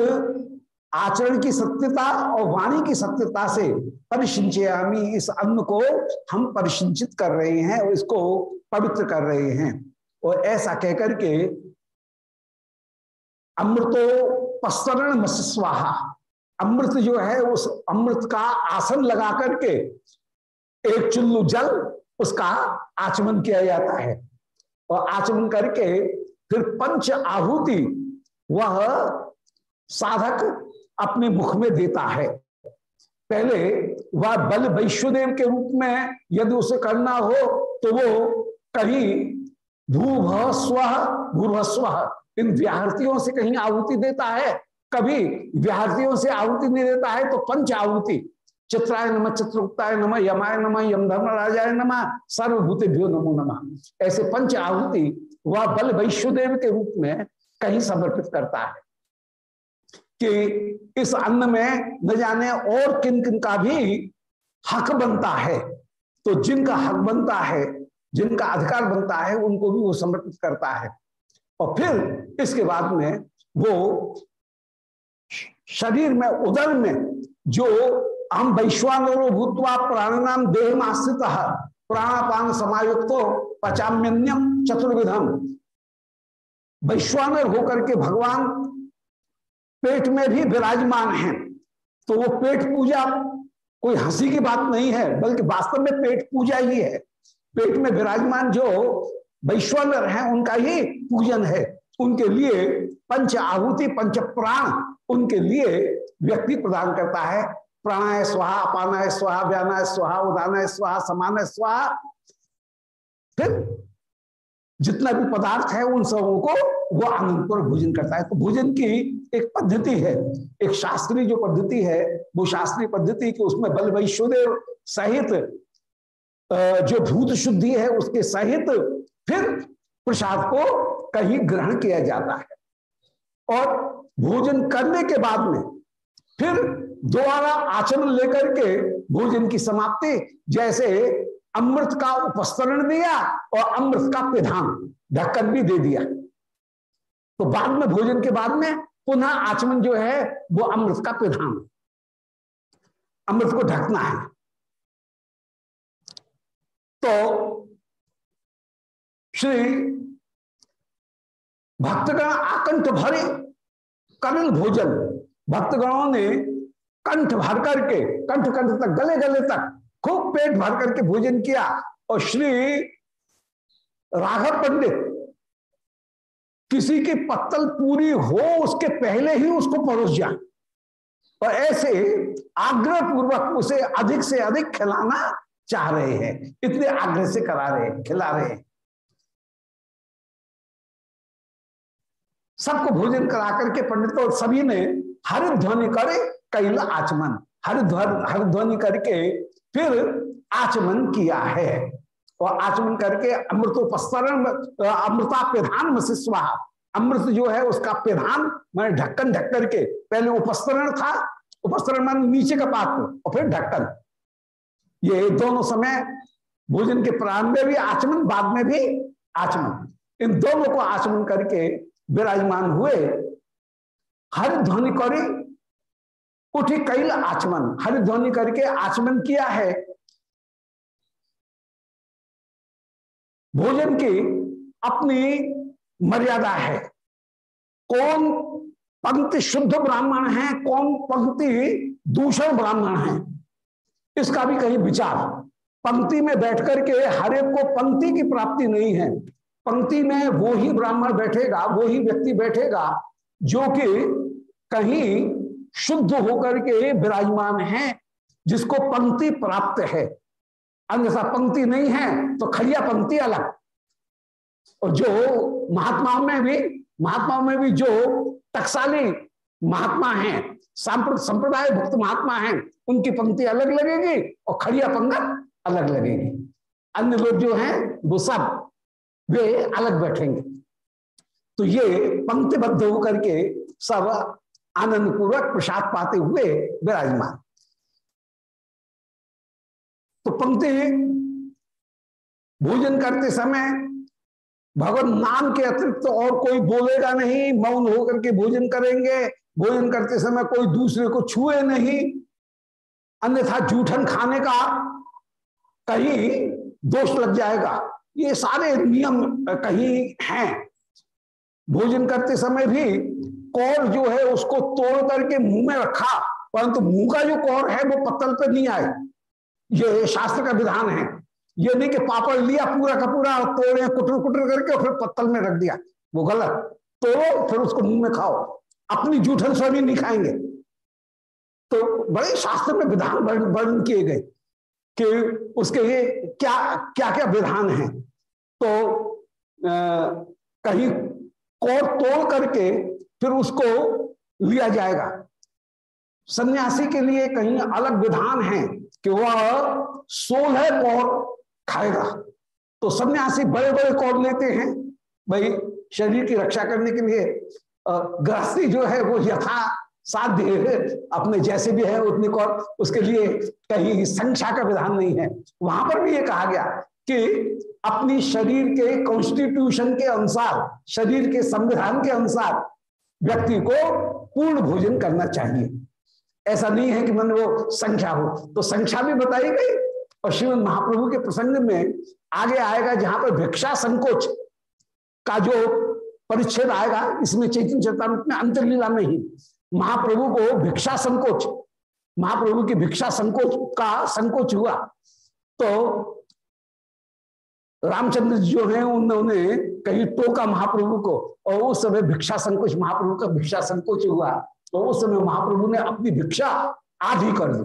आचरण की सत्यता और वाणी की सत्यता से परिसिंचयामी इस अन्न को हम परिसिंचित कर रहे हैं और इसको पवित्र कर रहे हैं। और ऐसा कहकर के अमृतो पस्तरण स्वाहा। अमृत जो है, उस अमृत का आसन लगा करके एक चुल्लू जल उसका आचमन किया जाता है। और आचमन करके फिर पंच आहुति वह साधक अपने मुख में देता है। पहले वह बल वैश्वदेव के रूप में यदि उसे करना हो तो वो कहीं भूभ स्व भूर्भ स्व इन व्याहृतियों से कहीं आहुति देता है। कभी व्याहृतियों से आहुति नहीं देता है तो पंच आहुति चित्राय नम चित्रगुप्ताय नम, यमाय नम यम धर्म राजाय नम, सर्वभूतेभ्यो नमो नम। ऐसे पंच आहुति वह बल वैश्वदेव के रूप में कहीं समर्पित करता है कि इस अन्न में न जाने और किन किन का भी हक बनता है। तो जिनका हक बनता है, जिनका अधिकार बनता है, उनको भी वो समर्पित करता है। और फिर इसके बाद में वो शरीर में, उदर में जो हम वैश्वानरो भूतवा प्राणानाम देह आश्रित। प्राणापान समायुक्त पचाम्यन्यम चतुर्विधम। वैश्वानर होकर के भगवान पेट में भी विराजमान हैं। तो वो पेट पूजा कोई हँसी की बात नहीं है, बल्कि वास्तव में पेट पूजा ही है। पेट में विराजमान जो वैश्वानर हैं, उनका ही पूजन है। उनके लिए पंच आहुति, पंच प्राण उनके लिए व्यक्ति प्रदान करता है। प्राणाय स्वाहा, अपानाय स्वाहा, व्यानाय स्वाहा, उदानाय स्वाहा समान स्वाहा। फिर जितना भी पदार्थ है उन सबों को वो आनंद भोजन करता है। तो भोजन की एक पद्धति है, एक शास्त्रीय जो पद्धति है, वो शास्त्रीय पद्धति की उसमें बल वैश्वदेव सहित जो भूत शुद्धि है उसके सहित फिर प्रसाद को कहीं ग्रहण किया जाता है। और भोजन करने के बाद में फिर दोबारा आचरण लेकर के भोजन की समाप्ति, जैसे अमृत का उपस्तरण दिया और अमृत का पिधान, ढक्कन भी दे दिया। तो बाद में, भोजन के बाद में पुनः आचमन जो है, वो अमृत का पिधान। अमृत को ढकना है। तो श्री भक्तगण आकंठ भरे करण भोजन। भक्तगणों ने कंठ भर करके कंठ कंठ तक गले गले तक, खूब पेट भर करके भोजन किया। और श्री राघव पंडित, किसी की पत्तल पूरी हो, उसके पहले ही उसको परोस जाए। और ऐसे आग्रह पूर्वक उसे अधिक से अधिक खिलाना चाह रहे हैं। इतने आग्रह से करा रहे हैं, खिला रहे हैं। सबको भोजन करा करके पंडित और सभी ने हरित ध्वनि करे कैल आचमन। हरिध्वन हरिध्वनि करके फिर आचमन किया है। और आचमन करके अमृतोपस्तरण अमृता प्रधान स्वाहा। अमृत जो है, उसका प्रधान मैंने ढक्कन ढक करके, पहले उपस्तरण था उपस्तरण मान नीचे का पात्र, और फिर ढक्कन। ये दोनों समय भोजन के प्रारंभ में भी आचमन, बाद में भी आचमन। इन दोनों को आचमन करके विराजमान हुए। हर ध्वनि करे उठी कैल आचमन. हरिध्वनि करके आचमन किया है? भोजन की अपनी मर्यादा है। कौन पंक्ति शुद्ध ब्राह्मण है? कौन पंक्ति दूषण ब्राह्मण है? इसका भी कहीं विचार। पंक्ति में बैठ करके हर एक को पंक्ति की प्राप्ति नहीं है। पंक्ति में वो ही ब्राह्मण बैठेगा, वो ही व्यक्ति बैठेगा, जो कि कहीं शुद्ध होकर के विराजमान है, जिसको पंक्ति प्राप्त है। अन्यथा पंक्ति नहीं है तो खड़िया पंक्ति अलग। और जो महात्मा में भी, महात्मा में भी जो टकसाली महात्मा हैं संप्रदाय भक्त महात्मा हैं, उनकी पंक्ति अलग लगेगी और खड़िया पंगत अलग लगेगी। अन्य लोग जो हैं, वो सब, वे अलग बैठेंगे। तो ये पंक्तिबद्ध होकर के सब आनंद पूर्वक प्रसाद पाते हुए विराजमान। तो पंक्ति भोजन करते समय भगवान नाम के अतिरिक्त तो और कोई बोलेगा नहीं, मौन होकर के भोजन करेंगे, भोजन करते समय कोई दूसरे को छुए नहीं, अन्यथा जूठन खाने का कहीं दोष लग जाएगा। ये सारे नियम कहीं हैं। भोजन करते समय भी कौर जो है उसको तोड़ करके मुँह में रखा परंतु मुँह का जो कौर है वो पत्तल पर नहीं आए। ये शास्त्र का विधान है। ये नहीं कि पापड़ लिया पूरा का पूरा तोड़े कुटर कुटर करके और फिर पत्तल में रख दिया। वो गलत। तोड़ो फिर उसको मुँह में खाओ। अपनी जूठन स्वामी नहीं खाएँगे। तो बड़े शास्त्र में विधान वर्णन किए गए कि उसके लिए क्या क्या क्या विधान है। तो आ, कहीं कोर तोड़ करके फिर उसको लिया जाएगा। सन्यासी के लिए कहीं अलग विधान है कि वह सोलह कौर खाएगा। तो सन्यासी बड़े बड़े कौर लेते हैं भाई, शरीर की रक्षा करने के लिए। गृहस्थी जो है वो यथा साध्य अपने जैसे भी है उतनी कौर। उसके लिए कहीं संख्या का विधान नहीं है। वहाँ पर भी ये कहा गया कि अपनी शरीर के कॉन्स्टिट्यूशन के अनुसार, शरीर के संविधान के अनुसार व्यक्ति को पूर्ण भोजन करना चाहिए। ऐसा नहीं है कि मन वो संख्या हो। तो संख्या भी बताई गई और श्रीमद महाप्रभु के प्रसंग में आगे आएगा जहाँ पर भिक्षा संकोच का जो परिच्छेद आएगा, इसमें चैतन्य चेतारूप में अंतर्लीला में ही महाप्रभु को भिक्षा संकोच, महाप्रभु की भिक्षा संकोच का संकोच हुआ। तो रामचंद्र जी जो है उन्होंने कहीं टोका महाप्रभु को, और उस समय भिक्षा संकोच, महाप्रभु का भिक्षा संकोच हुआ तो उस समय महाप्रभु ने अपनी भिक्षा आधी कर दी।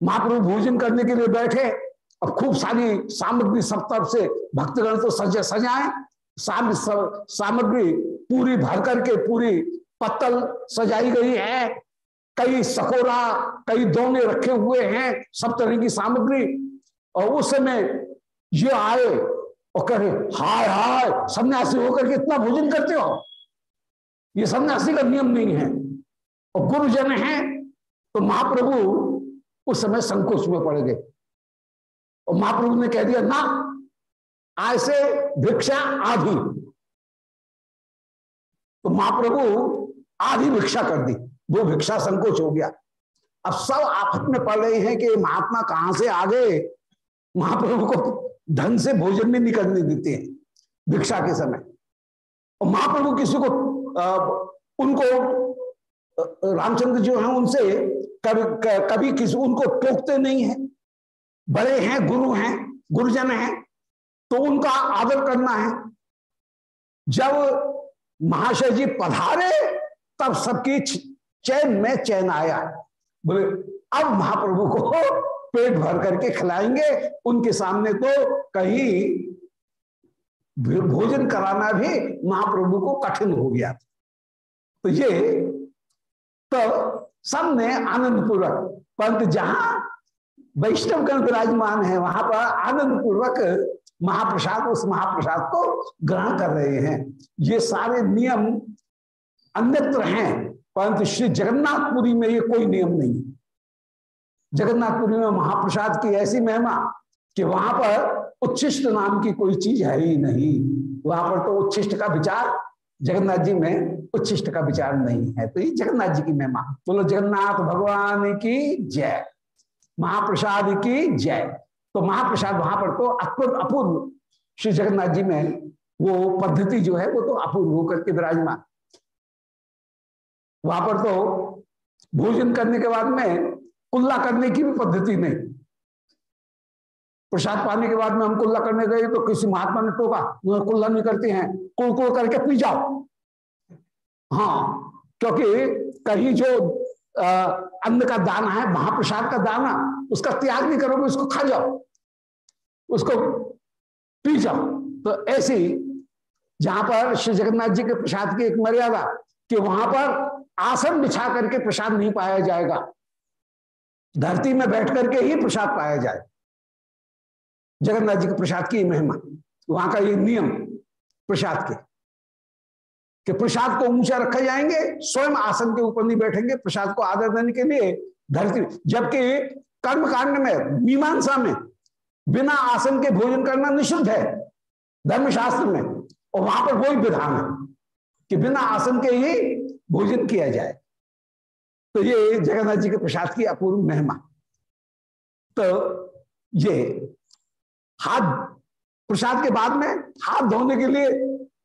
महाप्रभु भोजन करने के लिए बैठे अब खूब सारी सामग्री सब तरफ़ से भक्तगण तो सजे सजाए सामग्री पूरी भर करके पूरी पत्तल सजाई गई है। कई सकोरा, कई दोने रखे हुए हैं, सब तरह की सामग्री। और उस समय ये आए और कहे, हाय हाय, सन्यासी होकर के इतना भोजन करते हो? ये सन्यासी का नियम नहीं है। और गुरुजन है तो महाप्रभु उस समय संकोच में पड़ गए। और महाप्रभु ने कह दिया, ना आज से भिक्षा आधी। तो महाप्रभु आधी भिक्षा कर दी। वो भिक्षा संकोच हो गया। अब सब आफत में पड़ रहे हैं कि महात्मा कहाँ से आ गए? महाप्रभु को ढंग से भोजन में निकलने देते हैं भिक्षा के समय। और महाप्रभु किसी को आ, उनको रामचंद्र जो है उनसे कभी कभी किसी उनको टोकते नहीं है। बड़े हैं गुरु हैं गुरुजन हैं तो उनका आदर करना है। जब महाशय जी पधारे तब सबकी चैन में चैन आया। बोले अब महाप्रभु को पेट भर करके खिलाएँगे, उनके सामने तो कहीं भोजन कराना भी महाप्रभु को कठिन हो गया था। तो ये तो सबने आनंद पूर्वक परंतु जहाँ वैष्णव गण विराजमान है, वहाँ पर आनंद पूर्वक महाप्रसाद, उस महाप्रसाद को ग्रहण कर रहे हैं। ये सारे नियम अन्यत्र हैं, परंतु श्री जगन्नाथपुरी में ये कोई नियम नहीं जगन्नाथपुरी में महाप्रसाद की ऐसी महिमा कि वहाँ पर उच्छिष्ट नाम की कोई चीज़ है ही नहीं। वहाँ पर तो उच्छिष्ट का विचार, जगन्नाथ जी में उच्छिष्ट का विचार नहीं है। तो ये जगन्नाथ जी की महिमा। बोलो, जगन्नाथ भगवान की जय, महाप्रसाद की जय। तो महाप्रसाद वहाँ पर तो अपूर्व अपूर्व। श्री जगन्नाथ जी में वो पद्धति जो है, वो तो अपूर्व होकर के विराजमान। वहाँ पर तो भोजन करने के बाद में कुल्ला करने की भी पद्धति नहीं। प्रसाद पाने के बाद में हम कुल्ला करने गए तो किसी महात्मा ने टोका कुल्ला नहीं करते हैं कुल कुल करके पी जाओ। हाँ क्योंकि कहीं जो अन्न का दाना है, महाप्रसाद का दाना, उसका त्याग नहीं करोगे, उसको खा जाओ, उसको पी जाओ। तो ऐसी जहाँ पर श्री जगन्नाथ जी के प्रसाद की एक मर्यादा कि वहाँ पर आसन बिछा करके प्रसाद नहीं पाया जाएगा। धरती में बैठ करके ही प्रसाद पाया जाए। जगन्नाथ जी के प्रसाद की महिमा, वहाँ का ये नियम प्रसाद के। कि प्रसाद को ऊँचा रखे जाएँगे, स्वयं आसन के ऊपर नहीं बैठेंगे, प्रसाद को आदर देने के लिए धरती जबकि कर्म कांड में, मीमांसा में, बिना आसन के भोजन करना निषिद्ध है धर्मशास्त्र में, और वहाँ पर वही विधान है कि बिना आसन के ही भोजन किया जाए। तो ये जगन्नाथ जी के प्रसाद की अपूर्व महिमा। तो ये हाथ प्रसाद के बाद में हाथ धोने के लिए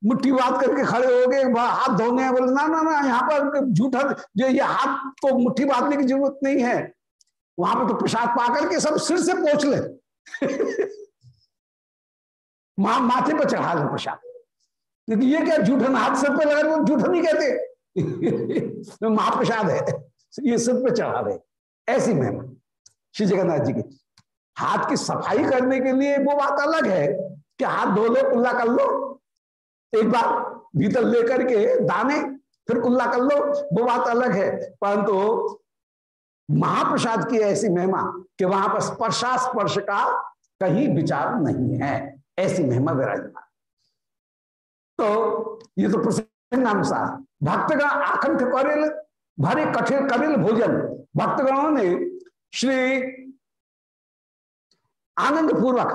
मुट्ठी बात करके खड़े हो गए हाथ धोने हैं बोले ना ना ना यहाँ पर झूठा जो ये हाथ को मुट्ठी बांधने की ज़रूरत नहीं है। वहाँ पर तो प्रसाद पा करके सब सिर से पोछ ले। (laughs) मा, माथे पर चढ़ा ले प्रसाद। क्योंकि ये क्या झूठन हाथ सिर पे लगा झूठन नहीं कहते? (laughs) महाप्रसाद है। ये सिर पे चढ़ा रहे। ऐसी महिमा। श्री जगन्नाथ जी की। हाथ की सफ़ाई करने के लिए वो बात अलग है कि हाथ धो लो, कुल्ला कर लो। एक बार भीतर लेकर के दाने, फिर कुल्ला कर लो। वो बात अलग है। परंतु महाप्रसाद की ऐसी महिमा कि वहाँ पर स्पर्शास्पर्श का कहीं विचार नहीं है। ऐसी महिमा विराजमान। तो ये तो प्रसंग अनुसार भक्त का आकंठ करेल भारी कठिन करिल भोजन। भक्तगणों ने श्री आनंद पूर्वक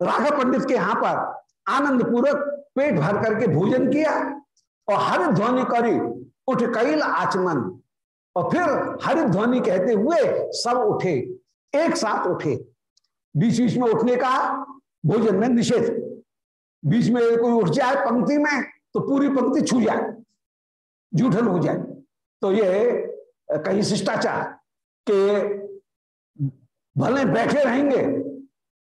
राघव पंडित के यहाँ पर आनंद पूर्वक पेट भर करके भोजन किया और हर ध्वनि करी, उठ कैल आचमन। और फिर हर ध्वनि कहते हुए सब उठे, एक साथ उठे। बीच बीच में उठने का भोजन में निषेध। बीच में कोई उठ जाए पंक्ति में तो पूरी पंक्ति छू जाए। जूठन हो जाए। तो ये कहीं शिष्टाचार के भले बैठे रहेंगे,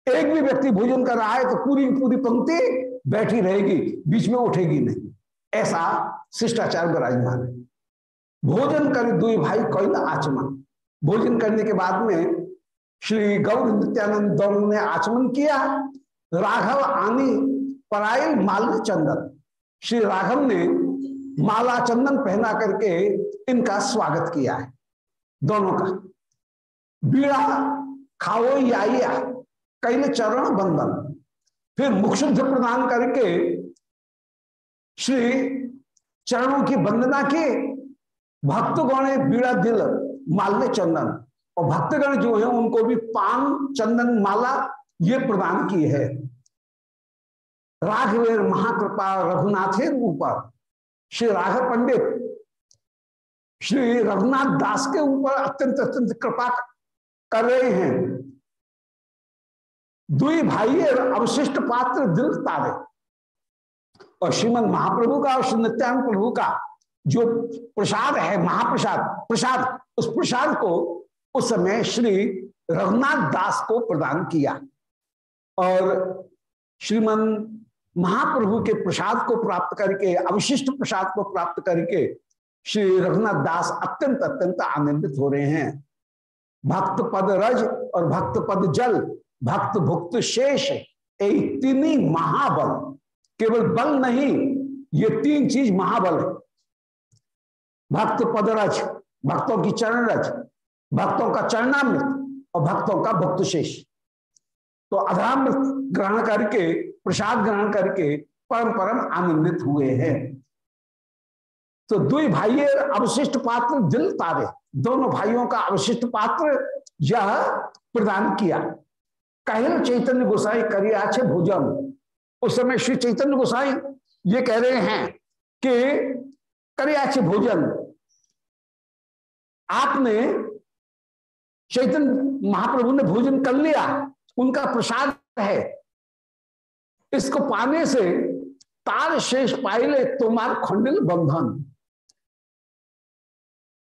एक भी व्यक्ति भोजन कर रहा है तो पूरी पूरी पंक्ति बैठी रहेगी, बीच में उठेगी नहीं। ऐसा शिष्टाचार विराजमान है। भोजन कर दुई भाई कोई आचमन। भोजन करने के बाद में श्री गौर नित्यानंद दोनों ने आचमन किया। राघव आनी परायल माल चंदन श्री राघव ने माला चंदन पहना करके इनका स्वागत किया है, दोनों का। बीड़ा खाओ या कैले चरण बंधन फिर मुखशुद्ध प्रदान करके श्री चरणों की वंदना की। भक्तगण बीड़ा दिल, माल्य चंदन। और भक्तगण जो है, उनको भी पान, चंदन, माला ये प्रदान की है। राघवेर महाकृपा रघुनाथेर ऊपर। श्री राघव पंडित, श्री रघुनाथ दास के ऊपर अत्यंत अत्यंत कृपा कर रहे हैं। दुई भाई अवशिष्ट पात्र दिल तारे। और श्रीमद महाप्रभु का और श्री नित्यानंद प्रभु का जो प्रसाद है, महाप्रसाद, प्रसाद, उस प्रसाद को उस समय श्री रघुनाथ दास को प्रदान किया। और श्रीमन महाप्रभु के प्रसाद को प्राप्त करके, अवशिष्ट प्रसाद को प्राप्त करके श्री रघुनाथ दास अत्यंत अत्यंत आनंदित हो रहे हैं। भक्त पद रज और भक्त पद जल, भक्त भुक्त शेष तीन ही महाबल। केवल बल नहीं, ये तीन चीज़ महाबल है। भक्त पद रज, भक्तों की चरण रज, भक्तों का चरणामृत और भक्तों का भक्त शेष। तो अधरामृत ग्रहण करके प्रसाद ग्रहण करके परम परम आनंदित हुए हैं। तो दुई भाई अवशिष्ट पात्र दिल तारे, दोनों भाइयों का अवशिष्ट पात्र यह प्रदान किया। कहल चैतन्य गोसाई करिया भोजन। उस समय श्री चैतन्य गोसाई ये कह रहे हैं कि करियाछ भोजन। आपने चैतन्य महाप्रभु ने भोजन कर लिया, उनका प्रसाद है। इसको पाने से तार शेष पाइले तुम्हार खंडिल बंधन।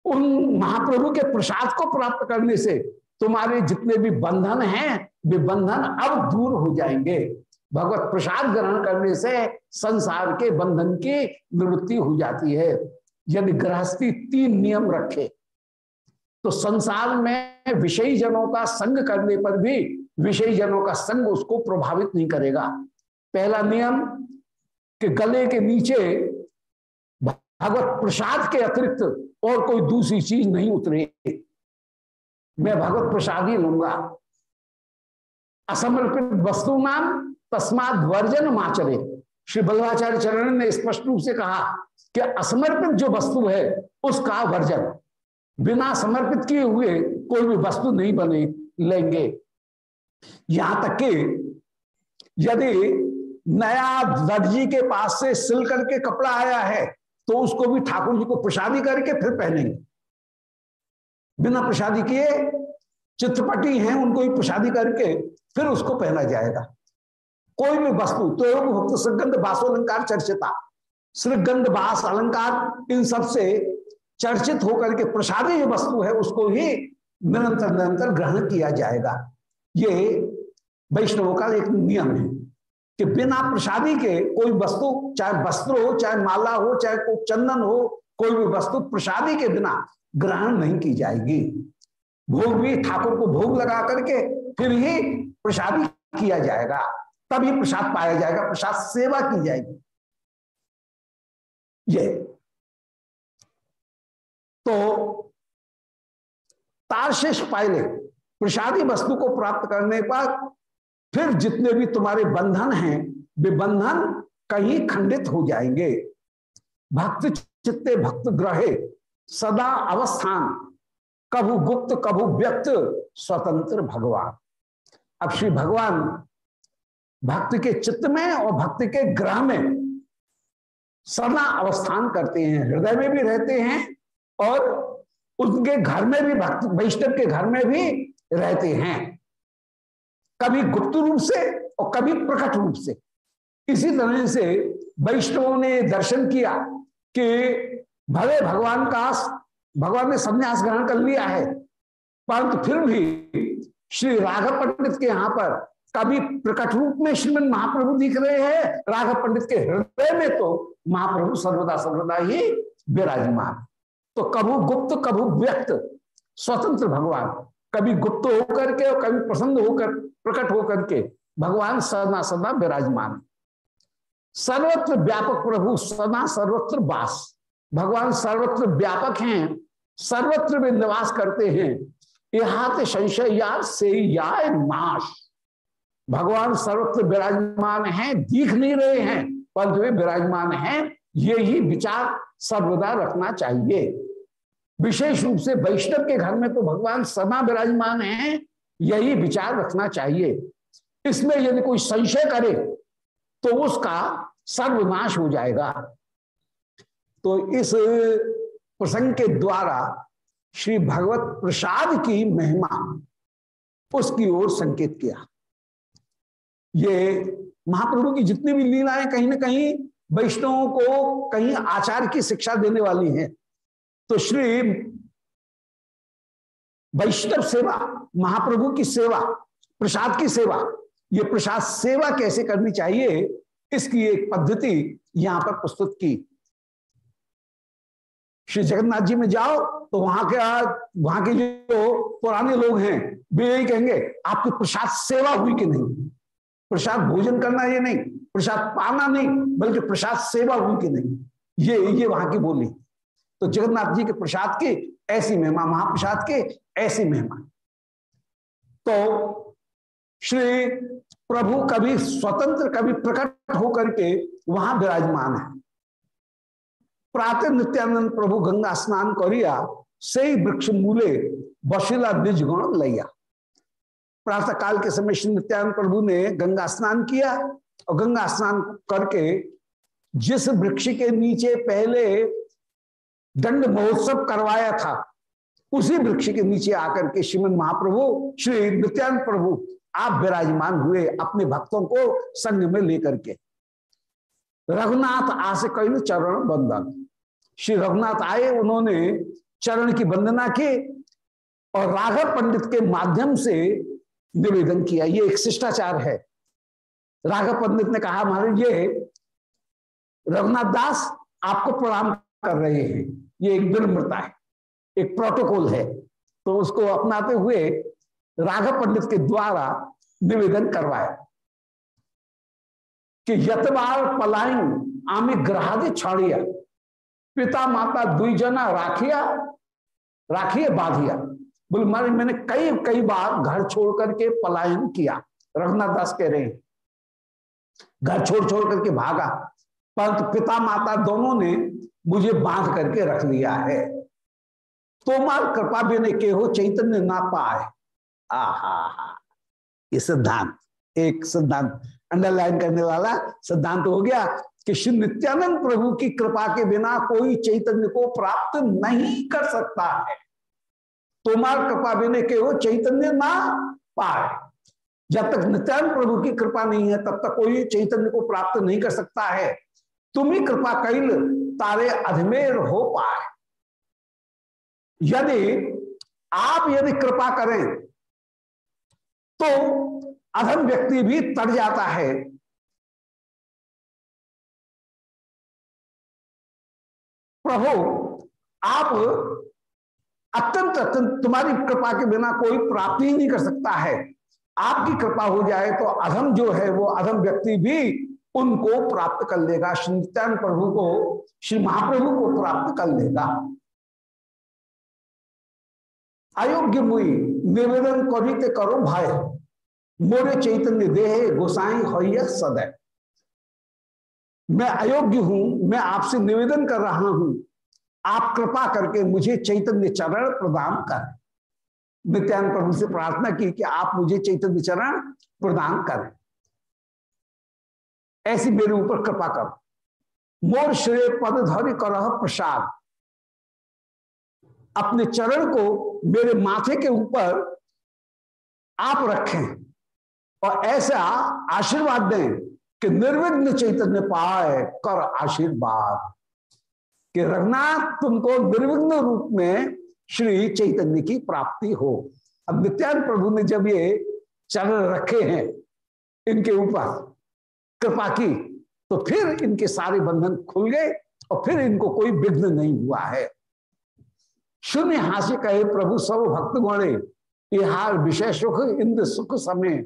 उन महाप्रभु के प्रसाद को प्राप्त करने से तुम्हारे जितने भी बंधन हैं, वे बंधन अब दूर हो जाएँगे। भगवत प्रसाद ग्रहण करने से संसार के बंधन की निवृत्ति हो जाती है। यदि गृहस्थी तीन नियम रखे तो संसार में विषयी जनों का संग करने पर भी विषयी जनों का संग उसको प्रभावित नहीं करेगा। पहला नियम कि गले के नीचे भगवत प्रसाद के अतिरिक्त और कोई दूसरी चीज़ नहीं उतरे। मैं भगवत प्रसाद ही लूँगा। असमर्पित वस्तु नाम तस्माद वर्जन माचरे। श्री बल्लाचार्य चरण ने स्पष्ट रूप से कहा कि असमर्पित जो वस्तु है, उसका वर्जन। बिना समर्पित किए हुए कोई भी वस्तु नहीं बने, लेंगे। यहाँ तक कि यदि नया दर्जी के पास से सिल करके कपड़ा आया है तो उसको भी ठाकुर जी को प्रसादी करके फिर पहनेंगे। बिना प्रसादी किए चित्रपटी हैं, उनको भी प्रसादी करके फिर उसको पहना जाएगा। कोई भी वस्तु तो भक्त, श्रीगंध बासोलंकार चर्चिता। श्रीगंध, बास, अलंकार, इन सबसे चर्चित होकर के प्रसादी जो वस्तु है, उसको ही निरंतर निरंतर ग्रहण किया जाएगा। ये वैष्णवों का एक नियम है। कि बिना प्रसादी के कोई वस्तु, चाहे वस्त्र हो, चाहे माला हो, चाहे कोई चंदन हो, कोई भी वस्तु प्रसादी के बिना ग्रहण नहीं की जाएगी। भोग भी ठाकुर को भोग लगा करके फिर ही प्रसादी किया जाएगा। तभी प्रसाद पाया जाएगा, प्रसाद सेवा की जाएगी। ये। तो तारशेष पायले, प्रसादी वस्तु को प्राप्त करने पर फिर जितने भी तुम्हारे बंधन हैं, वे बंधन कहीं खंडित हो जाएँगे। भक्त चित्ते भक्त ग्रहे, सदा अवस्थान, कभु गुप्त, कभु व्यक्त, स्वतंत्र भगवान। अब श्री भगवान भक्त के चित्त में और भक्त के ग्रह में सदा अवस्थान करते हैं, हृदय में भी रहते हैं और उनके घर में भी, भक्त वैष्णव के घर में भी रहते हैं। कभी गुप्त रूप से और कभी प्रकट रूप से। इसी तरह से वैष्णवों ने दर्शन किया कि भले भगवान का भगवान ने संन्यास ग्रहण कर लिया है, परंतु फिर भी श्री राघव पंडित के यहाँ पर कभी प्रकट रूप में श्रीमन महाप्रभु दिख रहे हैं। राघव पंडित के हृदय में तो महाप्रभु सर्वदा सर्वदा ही विराजमान। तो कभू गुप्त, कभू व्यक्त, स्वतंत्र भगवान कभी गुप्त होकर के और कभी प्रसन्न होकर, प्रकट होकर के भगवान सदा सदा विराजमान। सर्वत्र व्यापक प्रभु, सदा सर्वत्र वास। भगवान सर्वत्र व्यापक हैं, सर्वत्र वे निवास करते हैं। यहाँ संशय यार से या नाश। भगवान सर्वत्र विराजमान हैं, दिख नहीं रहे हैं, परंतु वे विराजमान हैं, ये ही विचार सर्वदा रखना चाहिए। विशेष रूप से वैष्णव के घर में तो भगवान सदा विराजमान है, यही विचार रखना चाहिए। इसमें यदि कोई संशय करे तो उसका सर्वनाश हो जाएगा। तो इस प्रसंग के द्वारा श्री भगवत प्रसाद की महिमा उसकी ओर संकेत किया। ये महाप्रभु की जितनी भी लीलाएँ कहीं ना कहीं वैष्णवों को कहीं आचार की शिक्षा देने वाली हैं तो श्री वैष्णव सेवा, महाप्रभु की सेवा, प्रसाद की सेवा, ये प्रसाद सेवा कैसे करनी चाहिए, इसकी एक पद्धति यहाँ पर प्रस्तुत की। श्री जगन्नाथ जी में जाओ तो वहाँ के वहाँ के जो पुराने लोग हैं, वे यही कहेंगे, आपकी प्रसाद सेवा हुई कि नहीं? प्रसाद भोजन करना ये नहीं, प्रसाद पाना नहीं, बल्कि प्रसाद सेवा हुई कि नहीं? ये ये वहाँ की बोली। तो जगन्नाथ जी के प्रसाद की, ऐसी महिमा, महाप्रसाद के, ऐसी महिमा। तो श्री प्रभु कभी स्वतंत्र, कभी प्रकट होकर के वहाँ विराजमान है। प्रातः नित्यानंद प्रभु गंगा स्नान करिया से वृक्ष मूले, बशिला निज गुण लैया। प्रातः काल के समय श्री नित्यानंद प्रभु ने गंगा स्नान किया, और गंगा स्नान करके जिस वृक्ष के नीचे पहले दंड महोत्सव करवाया था। उसी वृक्ष के नीचे आकर के श्रीमद महाप्रभु, श्री नित्यानंद प्रभु, आप विराजमान हुए अपने भक्तों को संग में लेकर के। रघुनाथ आसे कई चरण बंदन। श्री रघुनाथ आए, उन्होंने चरण की वंदना की और राघव पंडित के माध्यम से निवेदन किया। ये एक शिष्टाचार है। राघव पंडित ने कहा, महाराज, ये रघुनाथ दास आपको प्रणाम कर रहे हैं। ये एक विनम्रता है, एक प्रोटोकॉल है। तो उसको अपनाते हुए राघव पंडित के द्वारा निवेदन करवाया कि यतबार पलायन आमे ग्रहादि छाड़िया, पिता माता दुईजना राखिया, राखिए बाधिया। बोले, मारे, मैंने कई कई बार घर छोड़ करके पलायन किया। रघुनाथ दास कह रहे हैं, घर छोड़ छोड़ करके भागा। परंतु पिता माता दोनों ने मुझे बाँध करके रख लिया है। तोमार कृपा भी ने के हो, चैतन्य ना पाए। ये सिद्धांत, एक सिद्धांत अंडरलाइन करने वाला सिद्धांत हो गया कि श्री नित्यानंद प्रभु की कृपा के बिना कोई चैतन्य को प्राप्त नहीं कर सकता है। तोमार कृपा बिने के वो चैतन्य ना पाए। जब तक नित्यानंद प्रभु की कृपा नहीं है, तब तक कोई चैतन्य को प्राप्त नहीं कर सकता है। तुम ही कृपा कैल तारे अधमेर हो पाए। यदि आप यदि कृपा करें तो अधम व्यक्ति भी तड़ जाता है। प्रभु, आप अत्यंत अत्यंत, तुम्हारी कृपा के बिना कोई प्राप्ति ही नहीं कर सकता है। आपकी कृपा हो जाए तो अधम जो है, वो अधम व्यक्ति भी उनको प्राप्त कर लेगा। श्री नित्यान प्रभु को, श्री महाप्रभु को प्राप्त कर लेगा। अयोग्य मुई निवेदन कभी ते करो भाई मोरे चैतन्य देह, गोसाई हो सदैव। मैं अयोग्य हूँ, मैं आपसे निवेदन कर रहा हूँ। आप कृपा करके मुझे चैतन्य चरण प्रदान कर। नित्यान प्रभु से प्रार्थना की कि आप मुझे चैतन्य चरण प्रदान करें। ऐसी मेरे ऊपर कृपा करो। मोर श्रेय पद धरि कर प्रसाद। अपने चरण को मेरे माथे के ऊपर आप रखें और ऐसा आशीर्वाद दें कि निर्विघ्न चैतन्य पाए कर आशीर्वाद। कि रघुनाथ तुमको निर्विघ्न रूप में श्री चैतन्य की प्राप्ति हो। अब नित्यान प्रभु ने जब ये चरण रखे हैं, इनके ऊपर कृपा की तो फिर इनके सारे बंधन खुल गए और फिर इनको कोई विघ्न नहीं हुआ है। शून्य हास्य कहे, प्रभु सब भक्त गणे ये हार विषय सुख, इंद्र सुख समय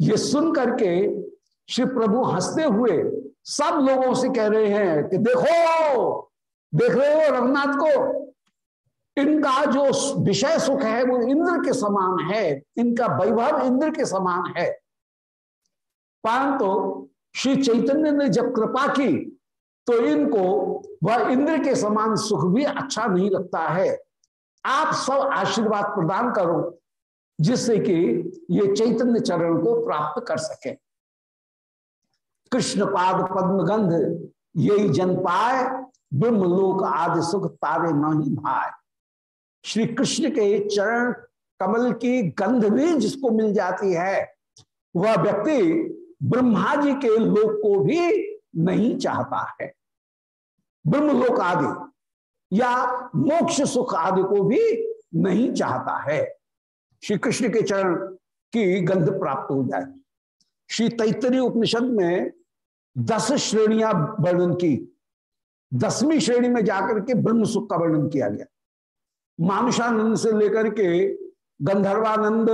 ये सुन करके श्री प्रभु हँसते हुए सब लोगों से कह रहे हैं कि देखो, देख रहे हो रघुनाथ को, इनका जो विषय सुख है वो इंद्र के समान है, इनका वैभव इंद्र के समान है। परंतु तो श्री चैतन्य ने जब कृपा की तो इनको वह इंद्र के समान सुख भी अच्छा नहीं लगता है। आप सब आशीर्वाद प्रदान करो, जिससे कि ये चैतन्य चरण को प्राप्त कर सके। कृष्ण पाद पद्म गंध यही जन पाए ब्रह्मलोक आदि सुख तारे नहीं भाई श्री कृष्ण के चरण कमल की गंध भी जिसको मिल जाती है, वह व्यक्ति ब्रह्मा जी के लोक को भी नहीं चाहता है। ब्रह्मलोक आदि या मोक्ष सुख आदि को भी नहीं चाहता है। श्री कृष्ण के चरण की गंध प्राप्त हो जाए। श्री तैतरी उपनिषद में दस श्रेणियाँ वर्णन की। दसवीं श्रेणी में जाकर के ब्रह्म सुख का वर्णन किया गया। मानुषानंद से लेकर के गंधर्वानंद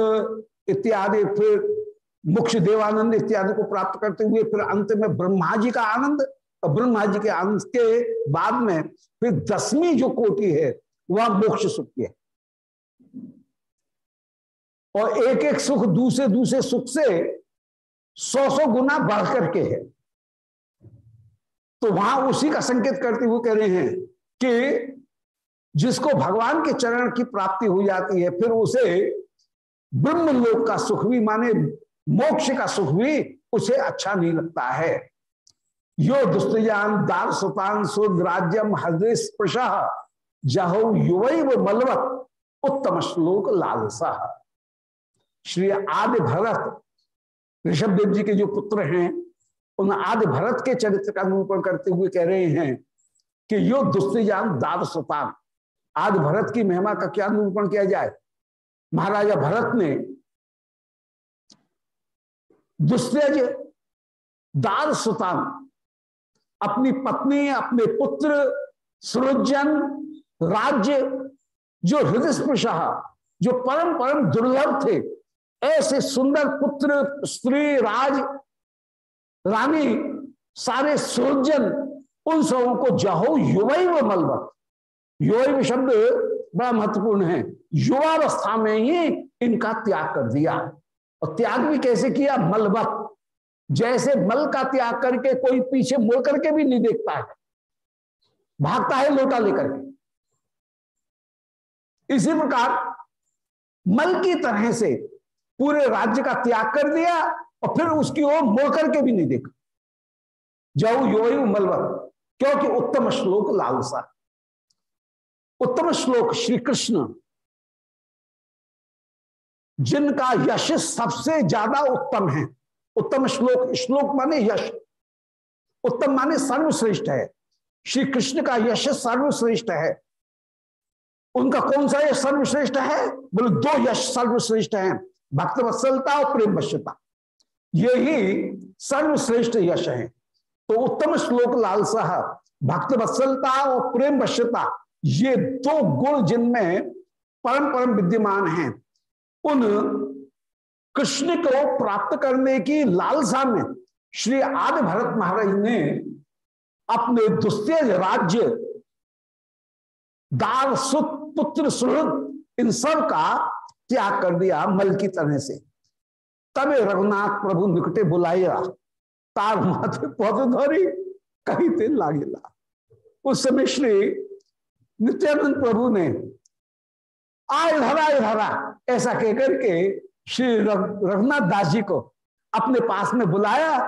इत्यादि, फिर मुख्य देवानंद इत्यादि को प्राप्त करते हुए फिर अंत में ब्रह्मा जी का आनंद, और ब्रह्मा जी के आनंद के बाद में फिर दसवीं जो कोटि है, वह मोक्ष सुख की है। और एक एक सुख दूसरे दूसरे सुख से सौ सौ गुना बढ़ करके है। तो वहाँ उसी का संकेत करते हुए कह रहे हैं कि जिसको भगवान के चरण की प्राप्ति हो जाती है, फिर उसे ब्रह्म लोक का सुख भी माने मोक्ष का सुख भी उसे अच्छा नहीं लगता है। यो दुस्तजान दार सुतान सुद राज्यम हृदय स्पृश, जहो युव मलवत उत्तम श्लोक लालसा। श्री आदि भरत, ऋषभ देव जी के जो पुत्र हैं, उन आदि भरत के चरित्र का निरूपण करते हुए कह रहे हैं कि यो दुस्तजान दार सुतान, आदि भरत की महिमा का क्या निरूपण किया जाए? महाराजा भरत ने दुस्तेज दार सुतान, अपनी पत्नी, अपने पुत्र सृजन राज्य, जो हृदय स्पृशा जो परम परम दुर्लभ थे, ऐसे सुंदर पुत्र, स्त्री, राज, रानी, सारे सृजन उन सबों को जहो युवा व मलबत युवा शब्द बड़ा महत्वपूर्ण है। युवावस्था में ही इनका त्याग कर दिया। और त्याग भी कैसे किया? मलबत जैसे मल का त्याग करके कोई पीछे मुड़ करके भी नहीं देखता है। भागता है लोटा लेकर के। इसी प्रकार मल की तरह से पूरे राज्य का त्याग कर दिया और फिर उसकी ओर मुड़ करके भी नहीं देखा। जाऊ यो मलबत क्योंकि उत्तम श्लोक लालसा। उत्तम श्लोक श्री कृष्ण जिनका यश सबसे ज़्यादा उत्तम है। उत्तम श्लोक श्लोक माने यश। उत्तम माने सर्वश्रेष्ठ है। श्री कृष्ण का यश सर्वश्रेष्ठ है। उनका कौन सा यश सर्वश्रेष्ठ है? बोले, दो यश सर्वश्रेष्ठ है भक्त वत्सलता और प्रेम वश्यता ये ही सर्वश्रेष्ठ यश है। तो उत्तम श्लोक लालसा भक्त वत्सलता और प्रेम वश्यता ये दो गुण जिनमें परम परम विद्यमान हैं। उन कृष्ण को प्राप्त करने की लालसा में श्री आदि भरत महाराज ने अपने दुस्तेज राज्य दार सुत पुत्र सुहृद, इन सब का त्याग कर दिया मल की तरह से। तब रघुनाथ प्रभु निकटे बुलाया। तार माथे पौध धरी, कहीं तेल लागेला उस समय श्री नित्यानंद प्रभु ने आय धरा धरा ऐसा कहकर के श्री रघुनाथ दास जी को अपने पास में बुलाया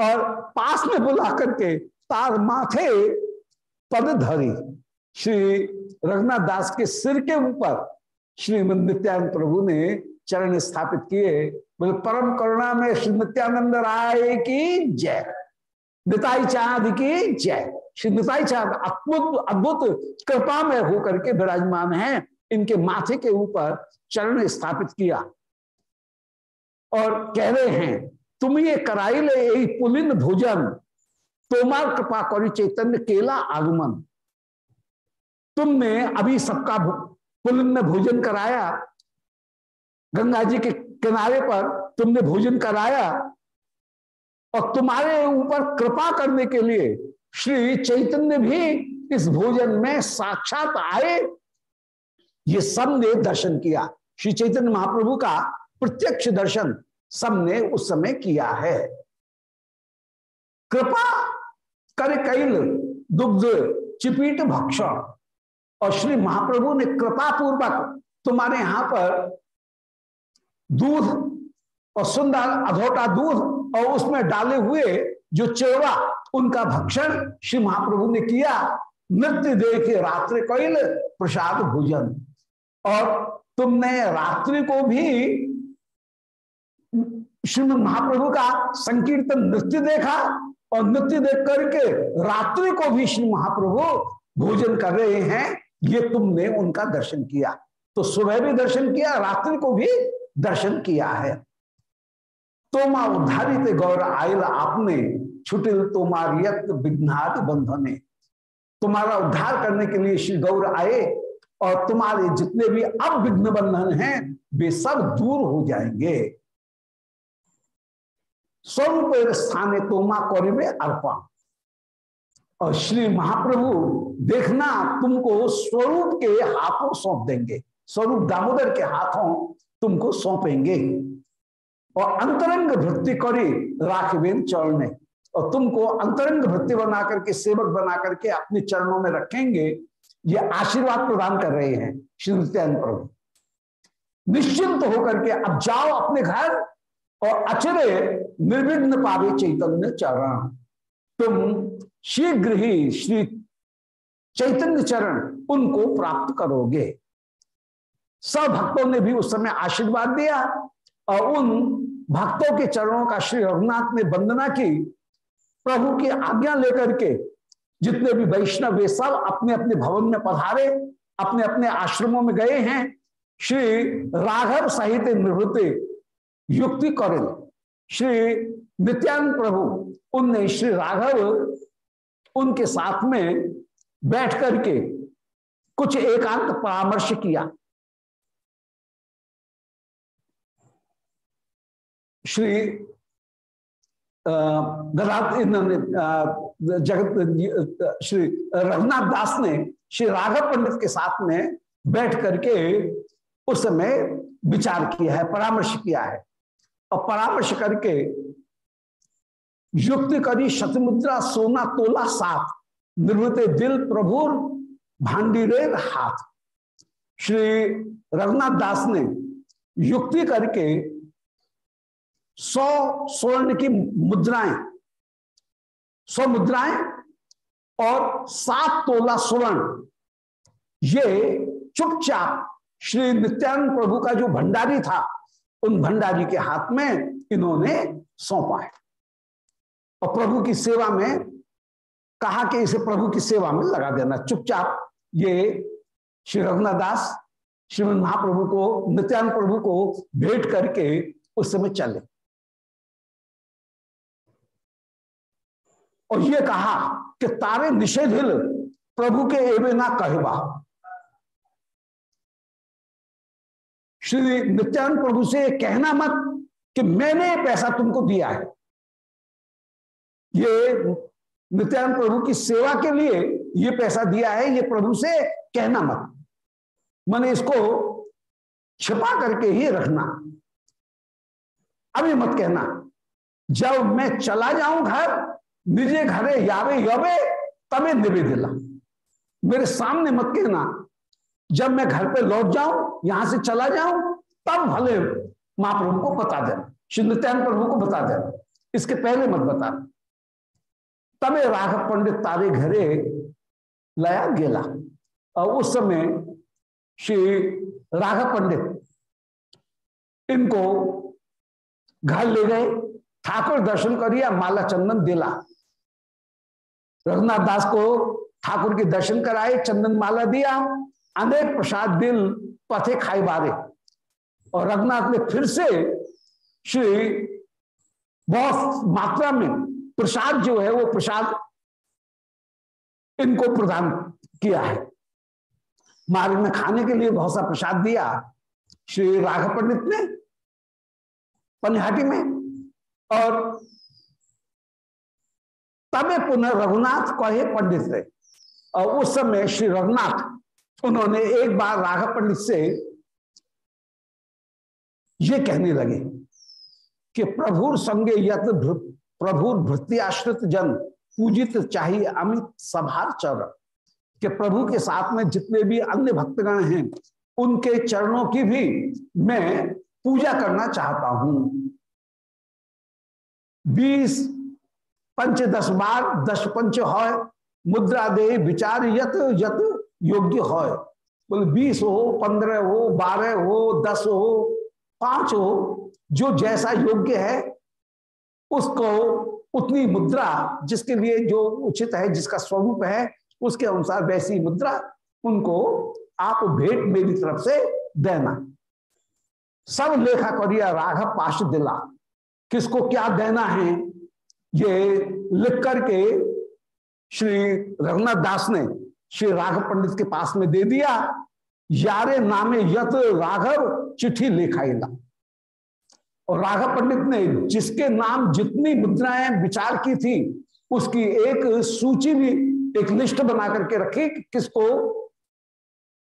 और पास में बुला करके तार माथे पद धरी। श्री रघुनाथ दास के सिर के ऊपर श्रीमद नित्यानंद प्रभु ने चरण स्थापित किए। बोले, परम करुणा में श्री नित्यानंद राय की जय। निताई चाँद की जय। श्री निताई चाँद अद्भुत अद्भुत कृपा में होकर के विराजमान है। इनके माथे के ऊपर चरण स्थापित किया। और कह रहे हैं, तुम ये कराई ले पुलिन भोजन। तोमार कृपा करी चैतन्य, केला आगमन। तुमने अभी सबका पुलिन में भोजन कराया। गंगा जी के किनारे पर तुमने भोजन कराया। और तुम्हारे ऊपर कृपा करने के लिए श्री चैतन्य भी इस भोजन में साक्षात आए। ये सबने दर्शन किया। श्री चैतन्य महाप्रभु का प्रत्यक्ष दर्शन सबने उस समय किया है। कृपा कर कैल, दुग्ध, चिपीट, भक्षण। और श्री महाप्रभु ने कृपा पूर्वक तुम्हारे यहाँ पर दूध और सुंदर अधोटा दूध और उसमें डाले हुए जो चेवा, उनका भक्षण श्री महाप्रभु ने किया। नृत्य देखे रात्रि कैल, प्रसाद भोजन। और तुमने रात्रि को भी श्रीमद महाप्रभु का संकीर्तन नृत्य देखा और नृत्य देख करके रात्रि को भी श्री महाप्रभु भोजन कर रहे हैं, ये तुमने उनका दर्शन किया। तो सुबह भी दर्शन किया, रात्रि को भी दर्शन किया है। तोमा उद्धारित गौर आयल आपने, छुटिल तोमार विघ्नाद बंधने। तुम्हारा उद्धार करने के लिए श्री गौर आए और तुम्हारे जितने भी अब विघ्न बंधन हैं, वे सब दूर हो जाएँगे। स्वरूप स्थाने तोमा कौरिबे अर्पण। और श्री महाप्रभु, देखना तुमको स्वरूप के हाथों सौंप देंगे। स्वरूप दामोदर के हाथों तुमको सौंपेंगे। और अंतरंग भक्ति करी राखवेन चरण। और तुमको अंतरंग भक्ति बना करके सेवक बना करके अपने चरणों में रखेंगे। ये आशीर्वाद प्रदान कर रहे हैं श्री नित्यानंद प्रभु। निश्चिंत होकर के अब जाओ अपने घर और अचरे निर्विघ्न पावे चैतन्य चरण। तुम शीघ्र ही श्री चैतन्य चरण उनको प्राप्त करोगे। सब भक्तों ने भी उस समय आशीर्वाद दिया और उन भक्तों के चरणों का श्री रघुनाथ ने वंदना की। प्रभु की आज्ञा लेकर के जितने भी वैष्णव वे सब अपने अपने भवन में पधारे अपने अपने आश्रमों में गए हैं, श्री राघव सहित निवृत्ति युक्ति करें श्री नित्यानंद प्रभु, उनने श्री राघव उनके साथ में बैठ करके कुछ एकांत परामर्श किया। श्री जगत, श्री रघुनाथ दास ने, श्री राघव पंडित के साथ में बैठ करके उस समय विचार किया है, परामर्श किया है। और परामर्श करके युक्त करी शतमुद्रा, सोना, तोला, साथ निर्वृत दिल प्रभु भांडीरे हाथ। श्री रघुनाथ दास ने युक्ति करके सौ स्वर्ण की मुद्राएँ, सौ मुद्राएँ और सात तोला स्वर्ण। ये चुपचाप श्री नित्यानंद प्रभु का जो भंडारी था, उन भंडारी के हाथ में इन्होंने सौंपा है। और प्रभु की सेवा में, कहा कि इसे प्रभु की सेवा में लगा देना। चुपचाप ये श्री रघुनाथ दास श्रीमद महाप्रभु को, नित्यानंद प्रभु को भेंट करके उस समय चले। और ये कहा कि तारे निषेधिल प्रभु के एवे ना कहवा। श्री नित्यानंद प्रभु से कहना मत कि मैंने पैसा तुमको दिया है। ये नित्यानंद प्रभु की सेवा के लिए ये पैसा दिया है, ये प्रभु से कहना मत। मैंने इसको छिपा करके ही रखना। अभी मत कहना, जब मैं चला जाऊँ घर निजे घरे यावे यवे, तबे निवेदिला मेरे सामने मत कहना, जब मैं घर पे लौट जाऊँ, यहाँ से चला जाऊँ, तब भले महाप्रभु को बता देना श्री प्रभु को बता देना इसके पहले मत बता। तबे राघव पंडित तारे घरे लाया गेला। और उस समय श्री राघव पंडित इनको घर ले गए, ठाकुर दर्शन करिए माला चंदन दिला। रघुनाथ दास को ठाकुर के दर्शन कराए, चंदन माला दिया, अनेक प्रसाद दिल पथे खाई बारे। और रघुनाथ ने फिर से श्री बहुत मात्रा में प्रसाद जो है, वो प्रसाद इनको प्रदान किया है। मार्ग में खाने के लिए बहुत सा प्रसाद दिया, श्री राघव पंडित ने, पनिहाटी में, और तबे पुनः रघुनाथ कहे पंडित थे और उस समय श्री रघुनाथ, उन्होंने एक बार राघव पंडित से ये कहने लगे कि प्रभुर संगे यत प्रभुर भृत्ति आश्रित जन, पूजित चाहिए अमित सभार चरण। कि प्रभु के साथ में जितने भी अन्य भक्तगण हैं, उनके चरणों की भी मैं पूजा करना चाहता हूँ। बीस पंच दस बार, दस पंच हो मुद्रा दे विचार यत यत योग्य हो बोले, बीस हो, पंद्रह हो, बारह हो, दस हो, पाँच हो, जो जैसा योग्य है, उसको उतनी मुद्रा जिसके लिए जो उचित है, जिसका स्वरूप है, उसके अनुसार वैसी मुद्रा उनको आप भेंट मेरी तरफ़ से देना। सब लेखा करिया राघव पाश दिला। किसको क्या देना है? ये लिख करके श्री रघुनाथ दास ने श्री राघव पंडित के पास में दे दिया। यारे नामे यत राघव चिट्ठी लिखाईला और राघव पंडित ने जिसके नाम जितनी मुद्राएँ विचार की थी, उसकी एक सूची भी, एक लिस्ट बना करके रखी कि किसको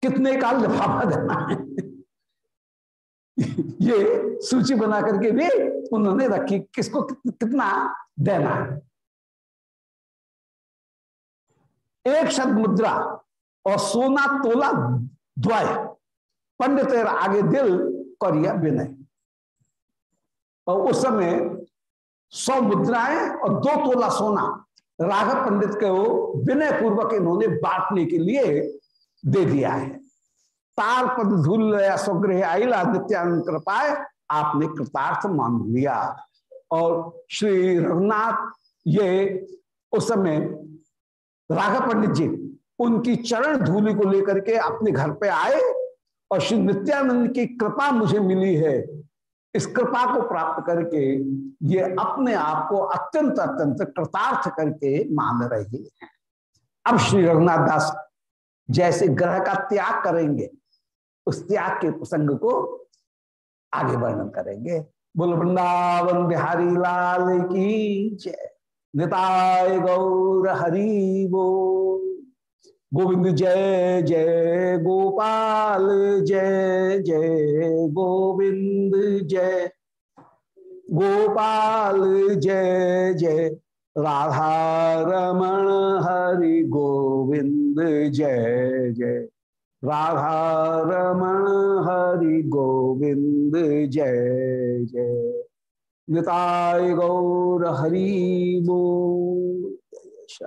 कितने का लिफाफा देना है। ये सूची बना करके भी उन्होंने रखी, किसको कितना देना है? एक शब्द मुद्रा और सोना तोला द्वय। पंडित आगे दिल करिया विनय। और उस समय सौ मुद्राएँ और दो तोला सोना। राघव पंडित को विनय पूर्वक इन्होंने बांटने के लिए दे दिया है। तार पद धूल स्वग्रह आईला नित्यानंद कृपाए आपने कृतार्थ मान लिया। और श्री रघुनाथ, ये उस समय राघव पंडित जी, उनकी चरण धूलि को लेकर के अपने घर पे आए, और श्री नित्यानंद की कृपा मुझे मिली है। इस कृपा को प्राप्त करके ये अपने आप को अत्यंत अत्यंत कृतार्थ करके मान रहे हैं। अब श्री रघुनाथ दास जैसे ग्रह का त्याग करेंगे उस त्याग के प्रसंग को आगे वर्णन करेंगे। बोल, वृंदावन बिहारी लाल की जय। निताय गौर हरि बोल। गोविंद जय जय गोपाल, जय जय गोविंद, जय गोपाल, जय जय राधा रमण हरि गोविंद, जय जय। राधा रमण हरि गोविंद जय जय। निताय गौर हरि बोल।